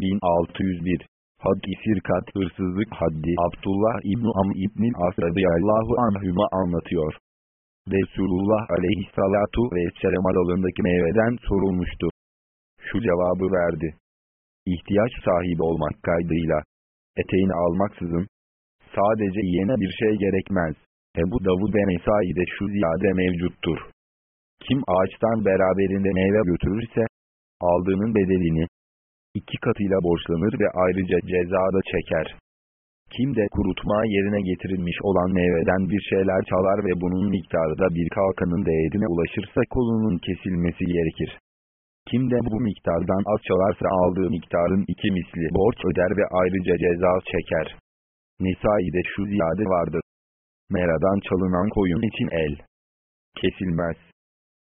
1601 Had-i Sirkat hırsızlık haddi Abdullah İbn-i Am İbn-i As radıyallahu anhüma anlatıyor. Resulullah aleyhissalatu vesselam aralarındaki meyveden sorulmuştu. Şu cevabı verdi. İhtiyaç sahibi olmak kaydıyla, eteğini almaksızın, sadece yiyene bir şey gerekmez. Ebu Davud ve Nesai'de şu ziyade mevcuttur. Kim ağaçtan beraberinde meyve götürürse, aldığının bedelini, iki katıyla borçlanır ve ayrıca cezada çeker. Kim de kurutma yerine getirilmiş olan meyveden bir şeyler çalar ve bunun miktarı da bir kalkanın değerine ulaşırsa kolunun kesilmesi gerekir. Kim de bu miktardan az çalarsa aldığı miktarın iki misli borç öder ve ayrıca ceza çeker. Nisai'de şu ziyade vardır. Meradan çalınan koyun için el kesilmez.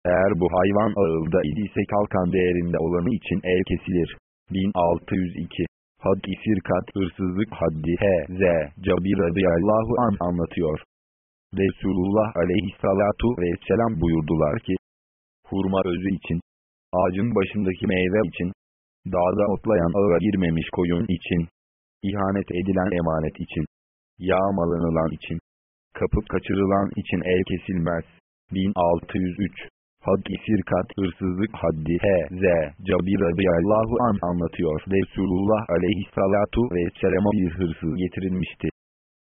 Eğer bu hayvan ağılda idiyse kalkan değerinde olanı için el kesilir. 1602 Had-i Sirkat hırsızlık haddi H.Z. Cabir radıyallahu an anlatıyor. Resulullah aleyhissalatu vesselam buyurdular ki, hurma özü için, ağacın başındaki meyve için, dağda otlayan ağa girmemiş koyun için, ihanet edilen emanet için, yağmalanılan için, kapıp kaçırılan için el kesilmez. 1603 Had-i Sirkat hırsızlık haddi H.Z. Cabir radıyallahu an anlatıyor. Resulullah aleyhissalatu vesselama bir hırsız getirilmişti.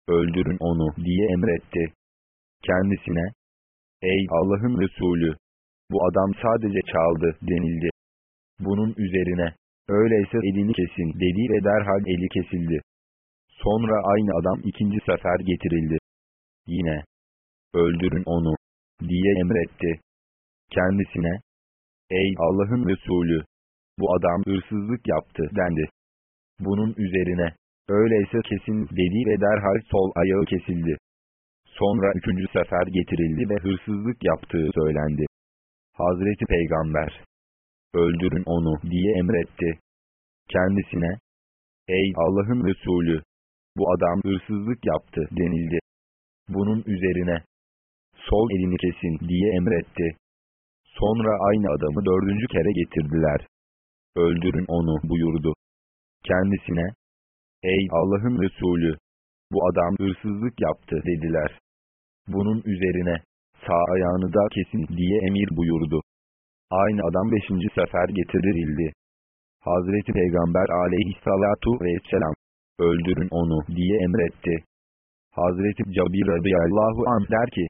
Öldürün onu diye emretti. Kendisine, ey Allah'ın Resulü, bu adam sadece çaldı denildi. Bunun üzerine, öyleyse elini kesin dedi ve derhal eli kesildi. Sonra aynı adam ikinci sefer getirildi. Yine, öldürün onu diye emretti. Kendisine, ey Allah'ın Resulü, bu adam hırsızlık yaptı dendi. Bunun üzerine, öyleyse kesin dedi ve derhal sol ayağı kesildi. Sonra üçüncü sefer getirildi ve hırsızlık yaptığı söylendi. Hazreti Peygamber, öldürün onu diye emretti. Kendisine, ey Allah'ın Resulü, bu adam hırsızlık yaptı denildi. Bunun üzerine, sol elini kesin diye emretti. Sonra aynı adamı dördüncü kere getirdiler. Öldürün onu buyurdu. Kendisine, ey Allah'ın Resulü, bu adam hırsızlık yaptı dediler. Bunun üzerine, sağ ayağını da kesin diye emir buyurdu. Aynı adam beşinci sefer getirildi. Hazreti Peygamber aleyhissalatu vesselam, öldürün onu diye emretti. Hazreti Cabir radıyallahu anh der ki,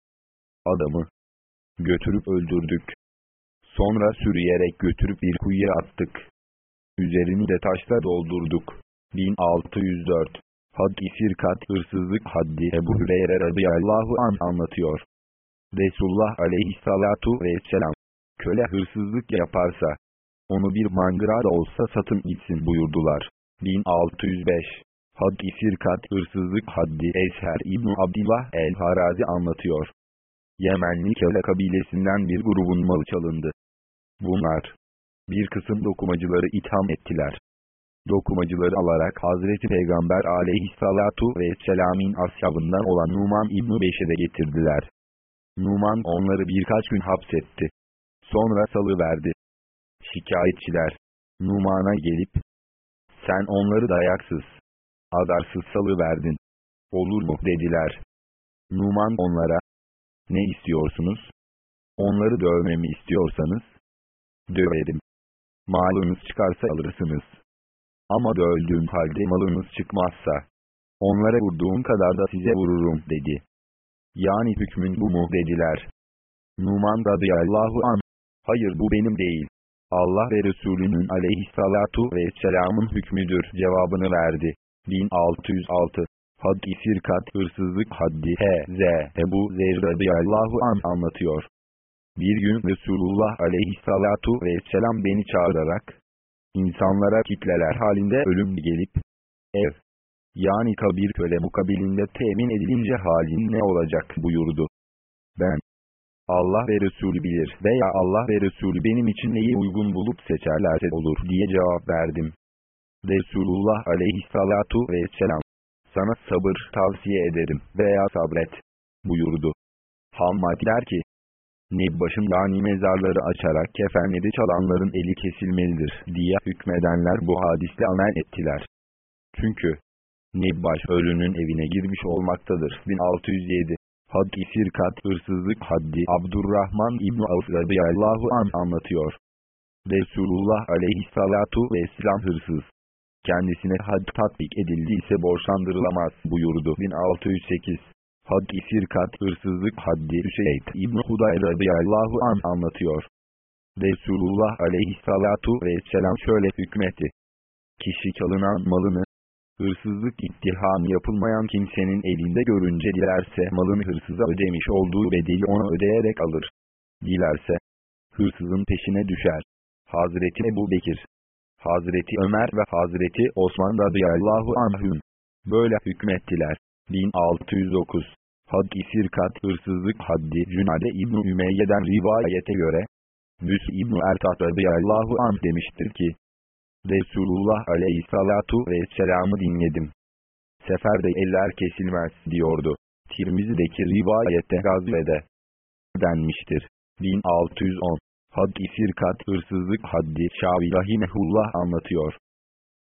adamı götürüp öldürdük. Sonra sürüyerek götürüp bir kuyuya attık. Üzerini de taşla doldurduk. 1604 Had-i Sirkat hırsızlık haddi Ebu Hüreyre radıyallahu an anlatıyor. Resulullah aleyhissalatu vesselam, köle hırsızlık yaparsa, onu bir mangıra da olsa satın gitsin buyurdular. 1605 Had-i Sirkat hırsızlık haddi Esher İbn Abdillah el-Harazi anlatıyor. Yemenli köle kabilesinden bir grubun malı çalındı. Bunlar, bir kısım dokumacıları itham ettiler. Dokumacıları alarak Hazreti Peygamber aleyhissalatu vesselam'in ashabından olan Numan İbn-i Beşir'e getirdiler. Numan onları birkaç gün hapsetti. Sonra salıverdi. Şikayetçiler, Numan'a gelip, sen onları dayaksız, adarsız salıverdin. Olur mu dediler. Numan onlara, ne istiyorsunuz? Onları dövmemi istiyorsanız, döverim. Malınız çıkarsa alırsınız. Ama dövdüğüm halde malınız çıkmazsa, onlara vurduğum kadar da size vururum dedi. Yani hükmün bu mu dediler. Numan radıyallahu an, hayır bu benim değil. Allah ve Resulünün aleyhissalatu vesselamın hükmüdür cevabını verdi. 1606 Had-i Sirkat hırsızlık haddi H.Z. Ebu Zer radıyallahu an anlatıyor. Bir gün Resulullah aleyhissalatu vesselam beni çağırarak, insanlara kitleler halinde ölüm gelip, ev, yani kabir köle mukabilinde temin edilince halin ne olacak buyurdu. Ben, Allah ve Resulü bilir veya Allah ve Resulü benim için neyi uygun bulup seçerlerse olur diye cevap verdim. Resulullah aleyhissalatu vesselam, sana sabır tavsiye ederim veya sabret, buyurdu. Hammad der ki, Nebbaş'ın yani mezarları açarak kefenleri çalanların eli kesilmelidir diye hükmedenler bu hadisle amel ettiler. Çünkü Nebbaş ölünün evine girmiş olmaktadır. 1607 Haddi Sirkat hırsızlık haddi Abdurrahman İbni Avf radıyallahu an anlatıyor. Resulullah aleyhissalatu vesselam hırsız. Kendisine had tatbik edildiyse borçlandırılamaz buyurdu. 1608 Haddi Sirkat hırsızlık haddi Hüseyin İbni Huday radıyallahu an anlatıyor. Resulullah aleyhissalatu vesselam şöyle hükmetti. Kişi çalınan malını, hırsızlık ittiham yapılmayan kimsenin elinde görünce dilerse malını hırsıza ödemiş olduğu bedeli ona ödeyerek alır. Dilerse, hırsızın peşine düşer. Hazreti Ebu Bekir, Hazreti Ömer ve Hazreti Osman radıyallahu anhüm böyle hükmettiler. 1609 Haddi Sirkat hırsızlık haddi Cünade İbn-i Ümeyye'den rivayete göre Büs İbn-i Ertat radıyallahu anh demiştir ki Resulullah aleyhissalatu vesselam'ı dinledim. Seferde eller kesilmez diyordu. Tirmizi'deki rivayette gazvede denmiştir. 1610 Haddi Sirkat hırsızlık haddi Şavi Rahimehullah anlatıyor.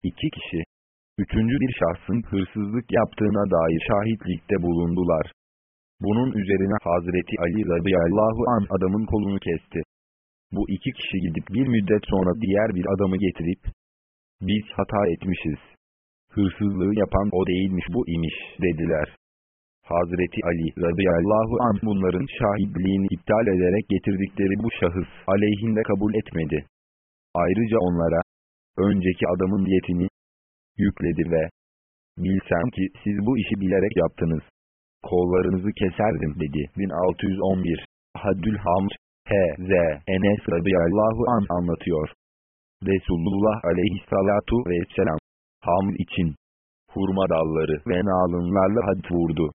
İki kişi, üçüncü bir şahsın hırsızlık yaptığına dair şahitlikte bulundular. Bunun üzerine Hazreti Ali radıyallahu an adamın kolunu kesti. Bu iki kişi gidip bir müddet sonra diğer bir adamı getirip, biz hata etmişiz. Hırsızlığı yapan o değilmiş bu imiş dediler. Hazreti Ali radıyallahu an bunların şahitliğini iptal ederek getirdikleri bu şahıs aleyhinde kabul etmedi. Ayrıca onlara, önceki adamın diyetini yükledi ve, bilsem ki siz bu işi bilerek yaptınız. Kollarınızı keserdim dedi. 1611 Haddül Hamd H.Z. Enes radıyallahu an anlatıyor. Resulullah aleyhissalatu vesselam hamd için hurma dalları ve nalınlarla had vurdu.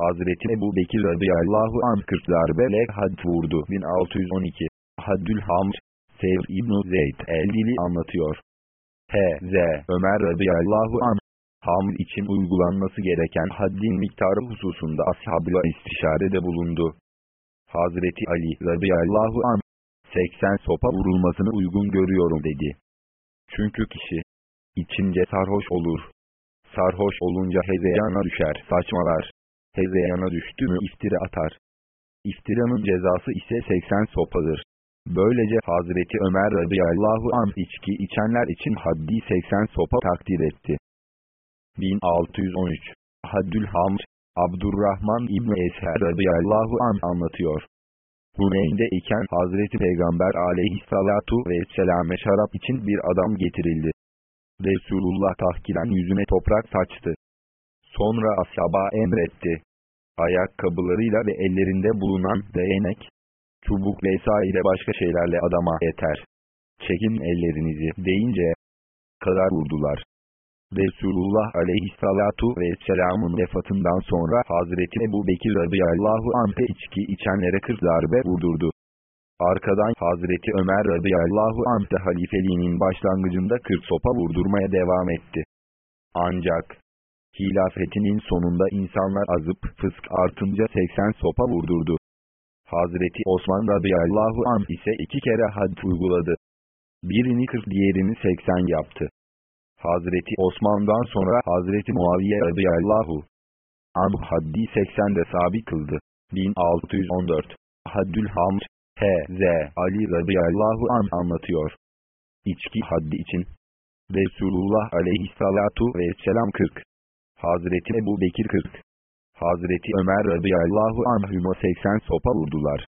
Hazreti Ebu Bekir radıyallahu an 40 darbeyle had vurdu. 1612 Haddül Hamd Sevr İbn Zeyd el-Dili anlatıyor. H.Z. Ömer radıyallahu an hamd için uygulanması gereken haddin miktarı hususunda ashabla istişarede bulundu. Hazreti Ali radıyallahu an 80 sopa vurulmasını uygun görüyorum dedi. Çünkü kişi içince sarhoş olur. Sarhoş olunca hezeyana düşer, saçmalar. Hezeyana düştü mü iftira atar. İftiranın cezası ise 80 sopadır. Böylece Hazreti Ömer radıyallahu an içki içenler için haddi 80 sopa takdir etti. 1613 Haddül Hamd Abdurrahman İbni Esher radıyallahu an anlatıyor. Huneyn'de iken Hazreti Peygamber aleyhissalatu vesselame şarap için bir adam getirildi. Resulullah tahkiren yüzüne toprak saçtı. Sonra ashaba emretti. Ayakkabılarıyla ve ellerinde bulunan değnek, çubuk vesaire başka şeylerle adama yeter. Çekin ellerinizi deyince kadar vurdular. Resulullah aleyhissalatu vesselamın vefatından sonra Hazreti Ebu Bekir radıyallahu anh'e içki içenlere 40 darbe vurdurdu. Arkadan Hazreti Ömer radıyallahu anh de halifeliğinin başlangıcında 40 sopa vurdurmaya devam etti. Ancak hilafetinin sonunda insanlar azıp fısk artınca 80 sopa vurdurdu. Hazreti Osman radıyallahu anh ise iki kere had uyguladı. Birini 40 diğerini 80 yaptı. Hazreti Osman'dan sonra Hazreti Muaviye radıyallahu anh haddi 80'de sabit kıldı. 1614 Haddül Hamd H.Z. Ali radıyallahu an anlatıyor. İçki haddi için Resulullah aleyhissalatu vesselam 40 Hazreti Ebu Bekir 40 Hazreti Ömer radıyallahu anhüma 80 sopa vurdular.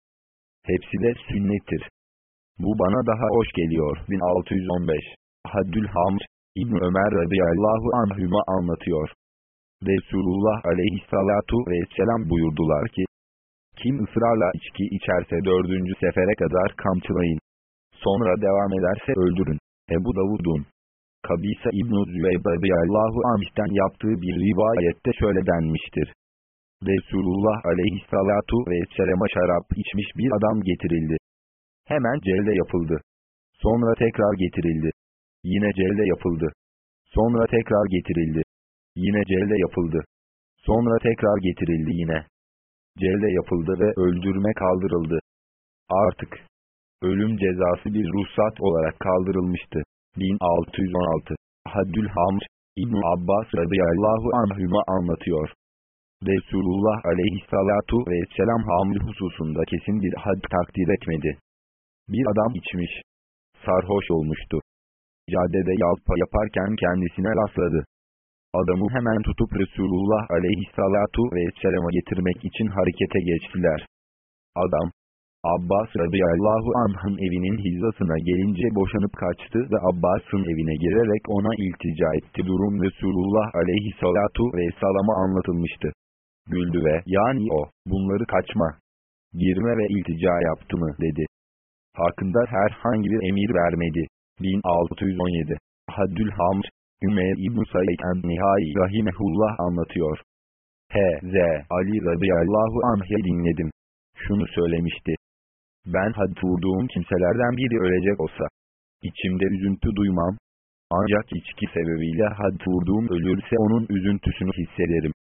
Hepsi de sünnettir. Bu bana daha hoş geliyor. 1615 Haddül Hamd İbn Ömer radıyallahu anhüma anlatıyor. Resulullah aleyhissalatu vesselam buyurdular ki, kim ısrarla içki içerse dördüncü sefere kadar kamçılayın. Sonra devam ederse öldürün. Ebu Davud'un Kabisa İbn-i Züveyb radıyallahu anh'ten yaptığı bir rivayette şöyle denmiştir. Resulullah aleyhissalatu vesselam'a şarap içmiş bir adam getirildi. Hemen celde yapıldı. Sonra tekrar getirildi. Yine celde yapıldı. Sonra tekrar getirildi. Yine celde yapıldı. Sonra tekrar getirildi yine. Celde yapıldı ve öldürme kaldırıldı. Artık ölüm cezası bir ruhsat olarak kaldırılmıştı. 1616 Haddül Hamr İbn Abbas radıyallahu anhüma anlatıyor. Resulullah aleyhissalatu vesselam hamle hususunda kesin bir had takdir etmedi. Bir adam içmiş. Sarhoş olmuştu. Caddede yalpa yaparken kendisine rastladı. Adamı hemen tutup Resulullah aleyhissalatu vesselama getirmek için harekete geçtiler. Adam, Abbas radıyallahu anh'ın evinin hizasına gelince boşanıp kaçtı ve Abbas'ın evine girerek ona iltica etti. Durum Resulullah aleyhissalatu vesselama anlatılmıştı. Güldü ve yani o, bunları kaçma, girme ve iltica yaptı mı dedi. Hakkında herhangi bir emir vermedi. 1617 Haddül Hamr Ümeyr İbn-i Said en-Nihai Rahimehullah anlatıyor. H.Z. Ali radıyallahu anh'e dinledim. Şunu söylemişti. Ben had vurduğum kimselerden biri ölecek olsa, içimde üzüntü duymam. Ancak içki sebebiyle had vurduğum ölürse onun üzüntüsünü hissederim.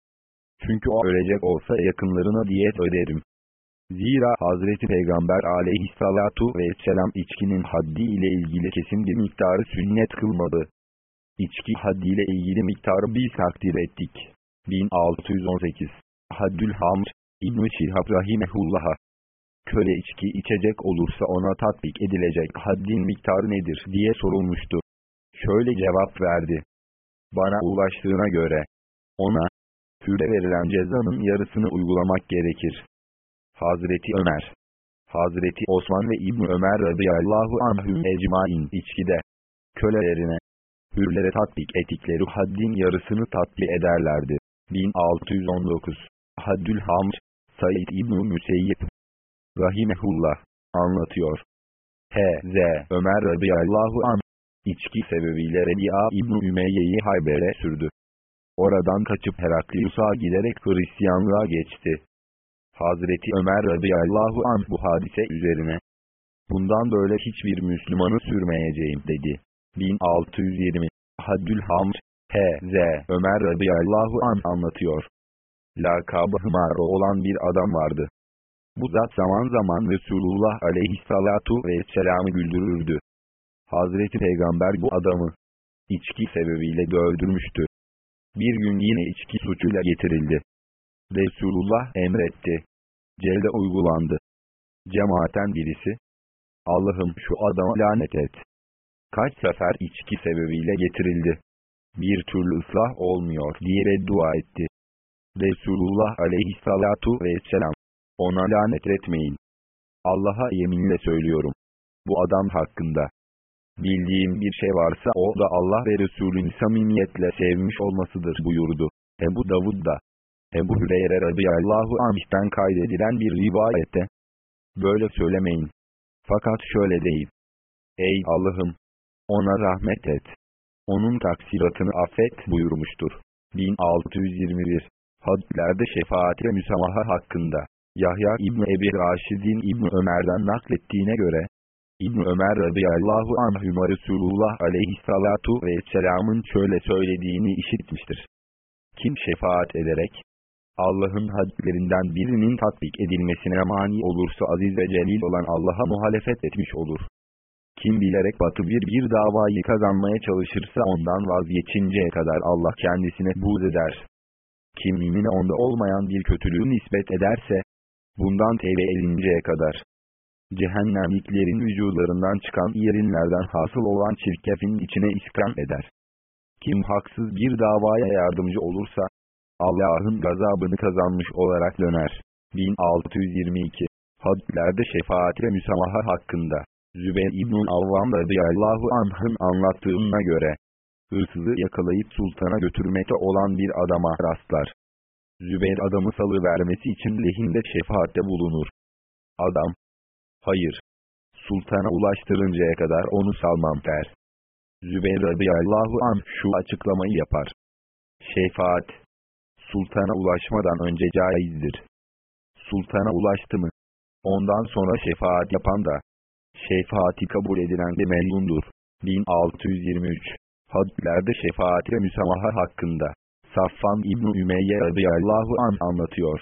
Çünkü o ölecek olsa yakınlarına diyet öderim. Zira Hazreti Peygamber aleyhissalatu vesselam içkinin haddi ile ilgili kesin bir miktarı sünnet kılmadı. İçki haddi ile ilgili miktarı biz takdir ettik. 1618 Haddül Hamr İbn-i Şihab Rahimehullah'a Köle içki içecek olursa ona tatbik edilecek haddin miktarı nedir diye sorulmuştu. Şöyle cevap verdi. Bana ulaştığına göre ona hüre verilen cezanın yarısını uygulamak gerekir. Hazreti Ömer Hazreti Osman ve İbn Ömer radıyallahu anhüm ecmain içkide kölelerine hürlere tatbik ettikleri haddin yarısını tatbik ederlerdi. 1619 Haddül Hamr Said İbn Müseyyip Rahimehullah anlatıyor. H.Z. Ömer radıyallahu anh içki sebebiyle Rebi'a İbn Ümeyye'yi Hayber'e sürdü. Oradan kaçıp Heraklius'a giderek Hristiyanlığa geçti. Hazreti Ömer radıyallahu anh bu hadise üzerine. Bundan böyle hiçbir Müslümanı sürmeyeceğim dedi. 1620 Haddül Hamr H.Z. Ömer radıyallahu anh anlatıyor. Lakabı Hımaro olan bir adam vardı. Bu zat zaman zaman Resulullah aleyhissalatu vesselam'ı güldürürdü. Hazreti Peygamber bu adamı içki sebebiyle dövdürmüştü. Bir gün yine içki suçuyla getirildi. Resulullah emretti. Celde uygulandı. Cemaaten birisi, Allah'ım şu adama lanet et. Kaç sefer içki sebebiyle getirildi. Bir türlü ıslah olmuyor diye dua etti. Resulullah aleyhissalatu vesselam, ona lanet etmeyin. Allah'a yeminle söylüyorum. Bu adam hakkında. Bildiğim bir şey varsa o da Allah ve Resulün samimiyetle sevmiş olmasıdır buyurdu. Ebu Davud da. Ebu Hüreyre radıyallahu anh'ten kaydedilen bir rivayette. Böyle söylemeyin. Fakat şöyle deyin. Ey Allah'ım! Ona rahmet et. Onun taksiratını affet buyurmuştur. 1621 Hadlerde şefaat ve müsamaha hakkında. Yahya İbni Ebi Raşid'in İbni Ömer'den naklettiğine göre, İbn Ömer radıyallahu anhüma Resulullah aleyhissalatu vesselamın şöyle söylediğini işitmiştir. Kim şefaat ederek, Allah'ın hadlerinden birinin tatbik edilmesine mani olursa aziz ve celil olan Allah'a muhalefet etmiş olur. Kim bilerek batı bir bir davayı kazanmaya çalışırsa ondan vazgeçinceye kadar Allah kendisine buğz eder. Kim mümine onda olmayan bir kötülüğü nispet ederse, bundan tevbe edinceye kadar, cehennemliklerin vücularından çıkan yerinlerden hasıl olan çirkefin içine iskram eder. Kim haksız bir davaya yardımcı olursa, Allah'ın gazabını kazanmış olarak döner. 1622 Hadlerde şefaat ve müsamaha hakkında Zübeyir İbn-i Avvam radıyallahu anh'ın anlattığına göre hırsızı yakalayıp sultana götürmekte olan bir adama rastlar. Zübeyir adamı salı vermesi için lehinde şefaatte bulunur. Adam, hayır, sultana ulaştırıncaya kadar onu salmam der. Zübeyir radıyallahu anh şu açıklamayı yapar. Şefaat, sultana ulaşmadan önce caizdir. Sultana ulaştı mı? Ondan sonra şefaat yapan da, şefaati kabul edilen de memnundur. 1623 Hadlerde şefaat ve müsamaha hakkında Safvan İbn-i Ümeyye radıyallahu an anlatıyor.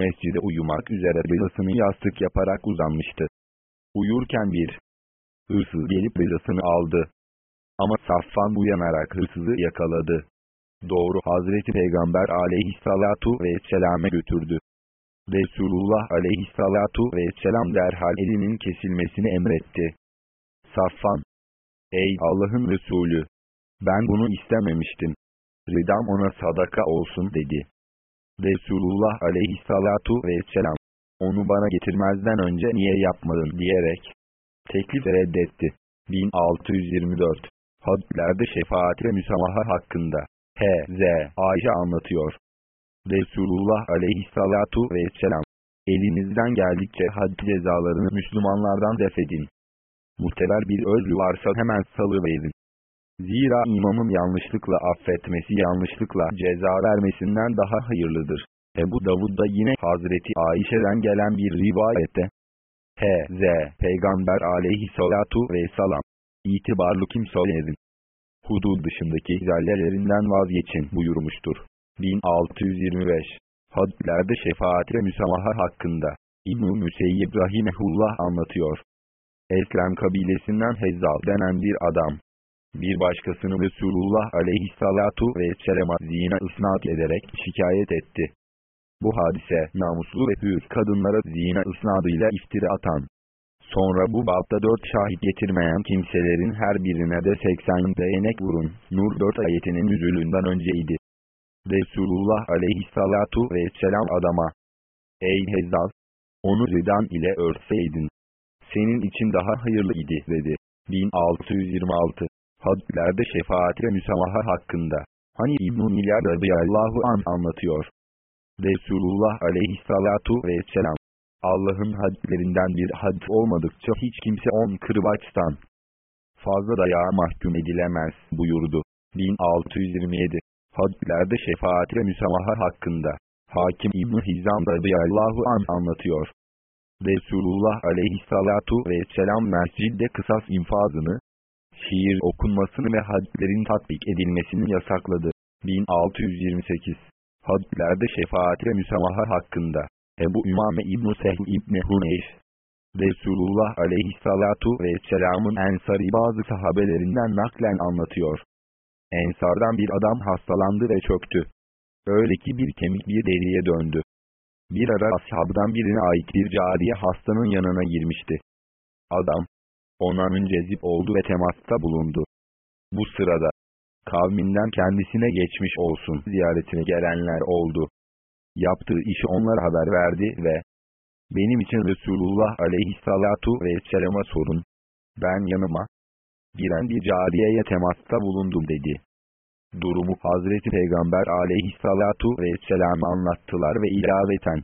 Mescide uyumak üzere rızasını yastık yaparak uzanmıştı. Uyurken bir hırsız gelip rızasını aldı. Ama Safvan uyanarak hırsızı yakaladı. Doğru Hazreti Peygamber aleyhissalatu vesselam'e götürdü. Resulullah aleyhissalatu vesselam derhal elinin kesilmesini emretti. Safvan, ey Allah'ın Resulü, ben bunu istememiştim. Ridam ona sadaka olsun dedi. Resulullah aleyhissalatu vesselam, onu bana getirmezden önce niye yapmadın diyerek, teklif reddetti. 1624 Hadlerde şefaat ve müsamaha hakkında H.Z. Ayşe anlatıyor. Resulullah aleyhissalatu vesselam, elinizden geldikçe had cezalarını Müslümanlardan defedin. Muhteber bir özlü varsa hemen salıverin. Zira imamın yanlışlıkla affetmesi yanlışlıkla ceza vermesinden daha hayırlıdır. Ebu Davud'da yine Hazreti Ayşe'den gelen bir rivayette, H.Z. Peygamber aleyhissalatu vesselam, itibarlı kimselerin, hudud dışındaki zallelerinden vazgeçin buyurmuştur. 1625 Hadlerde şefaat ve müsamaha hakkında İbn-i Müseyyib Rahimehullah anlatıyor. Eslem kabilesinden Hezzal denen bir adam, bir başkasını Resulullah aleyhissalatu vesselam'a zina ısnat ederek şikayet etti. Bu hadise namuslu ve hür kadınlara zina ısnadıyla iftira atan. Sonra bu babda dört şahit getirmeyen kimselerin her birine de 80 değnek vurun. Nur 4 ayetinin nüzulünden önceydi. Resulullah aleyhissalatu vesselam adama. Ey Hezzal! Onu ridan ile örtseydin. Senin için daha hayırlı idi dedi. 1626 Hadlerde şefaat ve müsamaha hakkında. Hani İbn-i Milyar radıyallahu an anlatıyor. Resulullah aleyhissalatu vesselam. Allah'ın hadlerinden bir had olmadıkça hiç kimse on kırbaçtan fazla dayağa mahkum edilemez buyurdu. 1627 Hadlerde şefaat ve müsamaha hakkında. Hakim İbn Hizam radıyallahu an anlatıyor. Resulullah aleyhissalatu vesselam mescidde kısas infazını, şiir okunmasını ve hadlerin tatbik edilmesini yasakladı. 1628 Hadlerde şefaat ve müsamaha hakkında. Ebu Ümame İbn-i Sehl İbni Huneyf Resulullah aleyhissalatu vesselamın ensari bazı sahabelerinden naklen anlatıyor. Ensardan bir adam hastalandı ve çöktü. Öyle ki bir kemik bir deriye döndü. Bir ara ashabdan birine ait bir cariye hastanın yanına girmişti. Adam, ona müncezip oldu ve temasta bulundu. Bu sırada, kavminden kendisine geçmiş olsun ziyaretine gelenler oldu. Yaptığı işi onlara haber verdi ve benim için Resulullah aleyhissalatu vesselama sorun. Ben yanıma giren bir cariyeye temasta bulundum dedi. Durumu Hazreti Peygamber aleyhissalatu vesselam'a anlattılar ve ilaveten.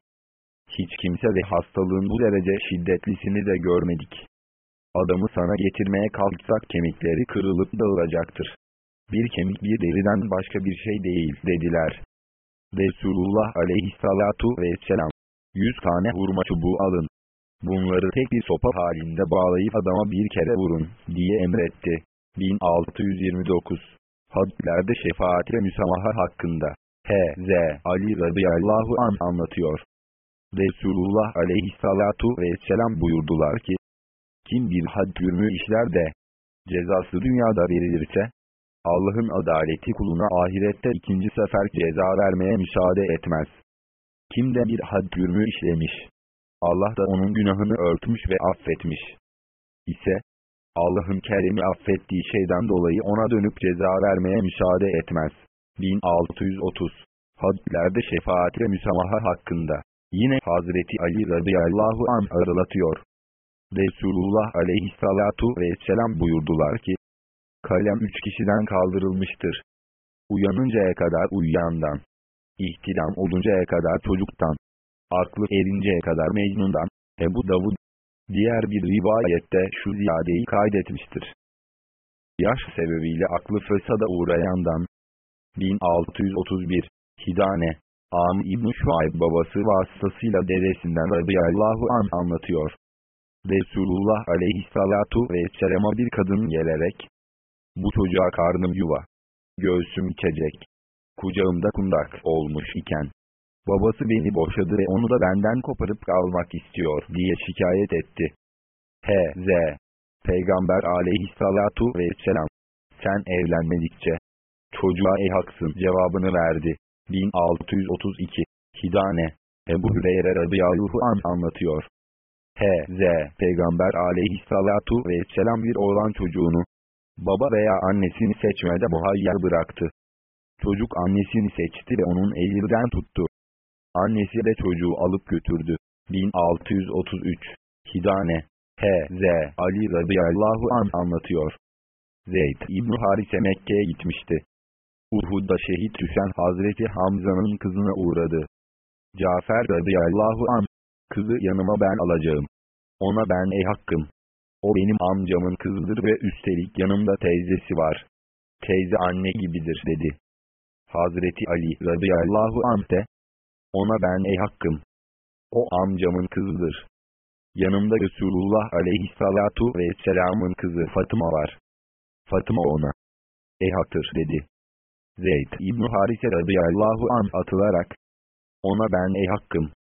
Hiç kimse de hastalığın bu derece şiddetlisini de görmedik. Adamı sana getirmeye kalksak kemikleri kırılıp dağılacaktır. Bir kemik bir deriden başka bir şey değil dediler. Resulullah aleyhissalatu vesselam, yüz tane hurma çubuğu alın. Bunları tek bir sopa halinde bağlayıp adama bir kere vurun, diye emretti. 1629 Hadlerde şefaat ve müsamaha hakkında. H.Z. Ali radıyallahu an anlatıyor. Resulullah aleyhissalatu vesselam buyurdular ki, kim bir had cürmü işler de, cezası dünyada verilirse, Allah'ın adaleti kuluna ahirette ikinci sefer ceza vermeye müsaade etmez. Kim de bir had cürmü işlemiş, Allah da onun günahını örtmüş ve affetmiş. ise, Allah'ın keremi affettiği şeyden dolayı ona dönüp ceza vermeye müsaade etmez. 1630 Hadlerde şefaat ve müsamaha hakkında. Yine Hazreti Ali radıyallahu an aralatıyor. Resulullah aleyhissalatu vesselam buyurdular ki, Kalem üç kişiden kaldırılmıştır. Uyanıncaya kadar uyuyandan, ihtilam oluncaya kadar çocuktan, aklı erinceye kadar Mecnun'dan, Ebu Davud, diğer bir rivayette şu ziyadeyi kaydetmiştir. Yaş sebebiyle aklı fesada uğrayandan, 1631, Hidane, Am İbn-i Şuayb babası vasıtasıyla dedesinden radıyallahu an anlatıyor. Resulullah aleyhissalatu vesselam'a bir kadın gelerek, bu çocuğa karnım yuva, göğsüm kecek, kucağımda kundak olmuş iken, babası beni boşadı ve onu da benden koparıp almak istiyor diye şikayet etti. H.Z. Peygamber aleyhissalatu vesselam, sen evlenmedikçe, çocuğa haksın cevabını verdi. 1632 Hidane Ebu Hüreyre radıyallahu an anlatıyor. H.Z. Peygamber aleyhissalatu vesselam bir oğlan çocuğunu, baba veya annesini seçmede muhayyer bıraktı. Çocuk annesini seçti ve onun elinden tuttu. Annesi de çocuğu alıp götürdü. 1633 Hidane H.Z. Ali radıyallahu an anlatıyor. Zeyd İbn Harise Mekke'ye gitmişti. Uhud'da şehit düşen Hazreti Hamza'nın kızına uğradı. Cafer radıyallahu an, kızı yanıma ben alacağım. Ona ben ey hakkım. O benim amcamın kızıdır ve üstelik yanımda teyzesi var. Teyze anne gibidir dedi. Hazreti Ali radıyallahu anh de, ona ben ey hakkım. O amcamın kızıdır. Yanımda Resulullah aleyhissalatu vesselamın kızı Fatıma var. Fatıma ona. Ey haktır dedi. Zeyd İbn Harise radıyallahu an atılarak, ona ben ey hakkım.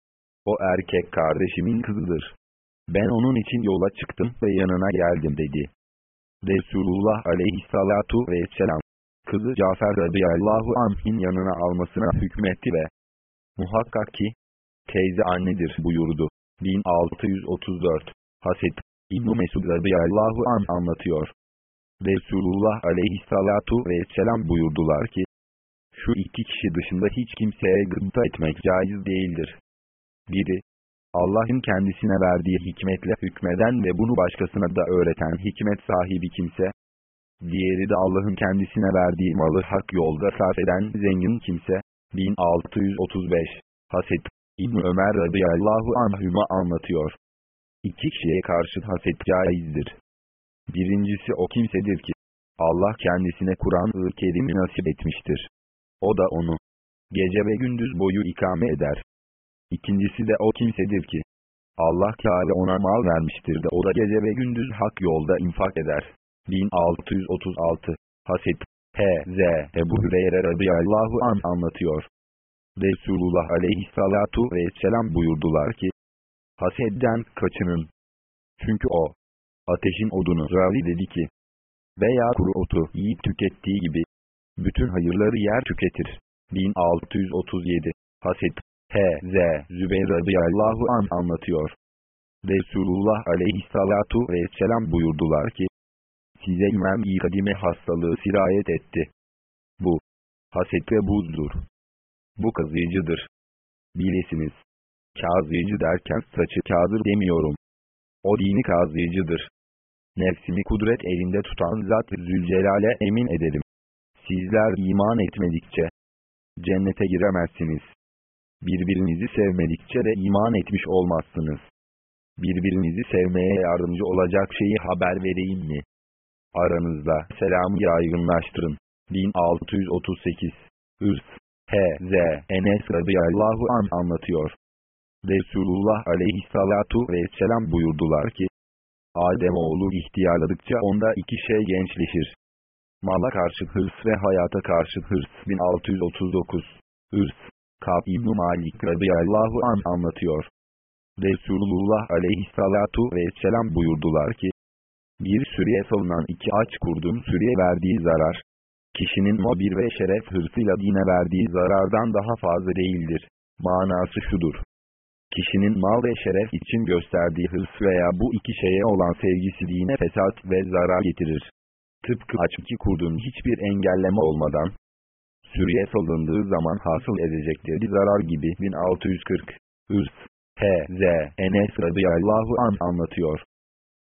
O erkek kardeşimin kızıdır. Ben onun için yola çıktım ve yanına geldim dedi. Resulullah aleyhissalatu vesselam, kızı Cafer radıyallahu anh'in yanına almasına hükmetti ve, muhakkak ki, teyze annedir buyurdu. 1634 Haset İbn-i Mesud radıyallahu an anlatıyor. Resulullah aleyhissalatu vesselam buyurdular ki, şu iki kişi dışında hiç kimseye gıpta etmek caiz değildir. Biri, Allah'ın kendisine verdiği hikmetle hükmeden ve bunu başkasına da öğreten hikmet sahibi kimse, diğeri de Allah'ın kendisine verdiği malı hak yolda sarf eden zengin kimse, 1635, Haset, İbn Ömer radıyallahu anhüma anlatıyor. İki kişiye karşı haset caizdir. Birincisi o kimsedir ki, Allah kendisine Kur'an-ı Kerim'i nasip etmiştir. O da onu, gece ve gündüz boyu ikame eder. İkincisi de o kimsedir ki, Allah Teala ona mal vermiştir de o da gece ve gündüz hak yolda infak eder. 1636 Haset H.Z. Ebu Hüreyre radıyallahu an anlatıyor. Resulullah aleyhissalatu vesselam buyurdular ki, Hasedden kaçının. Çünkü o, ateşin odunu ravi dedi ki, veya kuru otu yiyip tükettiği gibi, bütün hayırları yer tüketir. 1637 Haset H.Z. Zübeyir radıyallahu an anlatıyor. Resulullah aleyhissalatu vesselam buyurdular ki, size İmam-i Kadime hastalığı sirayet etti. Bu, haset ve buzdur. Bu kazıyıcıdır. Bilesiniz. Kazıyıcı derken saçı kazır demiyorum. O dini kazıyıcıdır. Nefsimi kudret elinde tutan zat Zülcelal'e emin ederim. Sizler iman etmedikçe cennete giremezsiniz. Birbirinizi sevmedikçe de iman etmiş olmazsınız. Birbirinizi sevmeye yardımcı olacak şeyi haber vereyim mi? Aranızda selamı yaygınlaştırın. 1638 Hırs H.Z. Enes radıyallahu an anlatıyor. Resulullah aleyhissalatu vesselam buyurdular ki, Ademoğlu ihtiyarladıkça onda iki şey gençleşir. Mala karşı hırs ve hayata karşı hırs 1639 Hırs Kab İbn Malik radıyallahu an anlatıyor. Resulullah aleyhissalatu vesselam buyurdular ki, bir sürüye salınan iki aç kurdun sürüye verdiği zarar, kişinin mobil ve şeref hırsıyla dine verdiği zarardan daha fazla değildir. Manası şudur. Kişinin mal ve şeref için gösterdiği hırs veya bu iki şeye olan sevgisi dine fesat ve zarar getirir. Tıpkı aç iki hiçbir engelleme olmadan, sürüye salındığı zaman hasıl edecekleri zarar gibi 1640 Hırs H.Z. Enes radıyallahu an anlatıyor.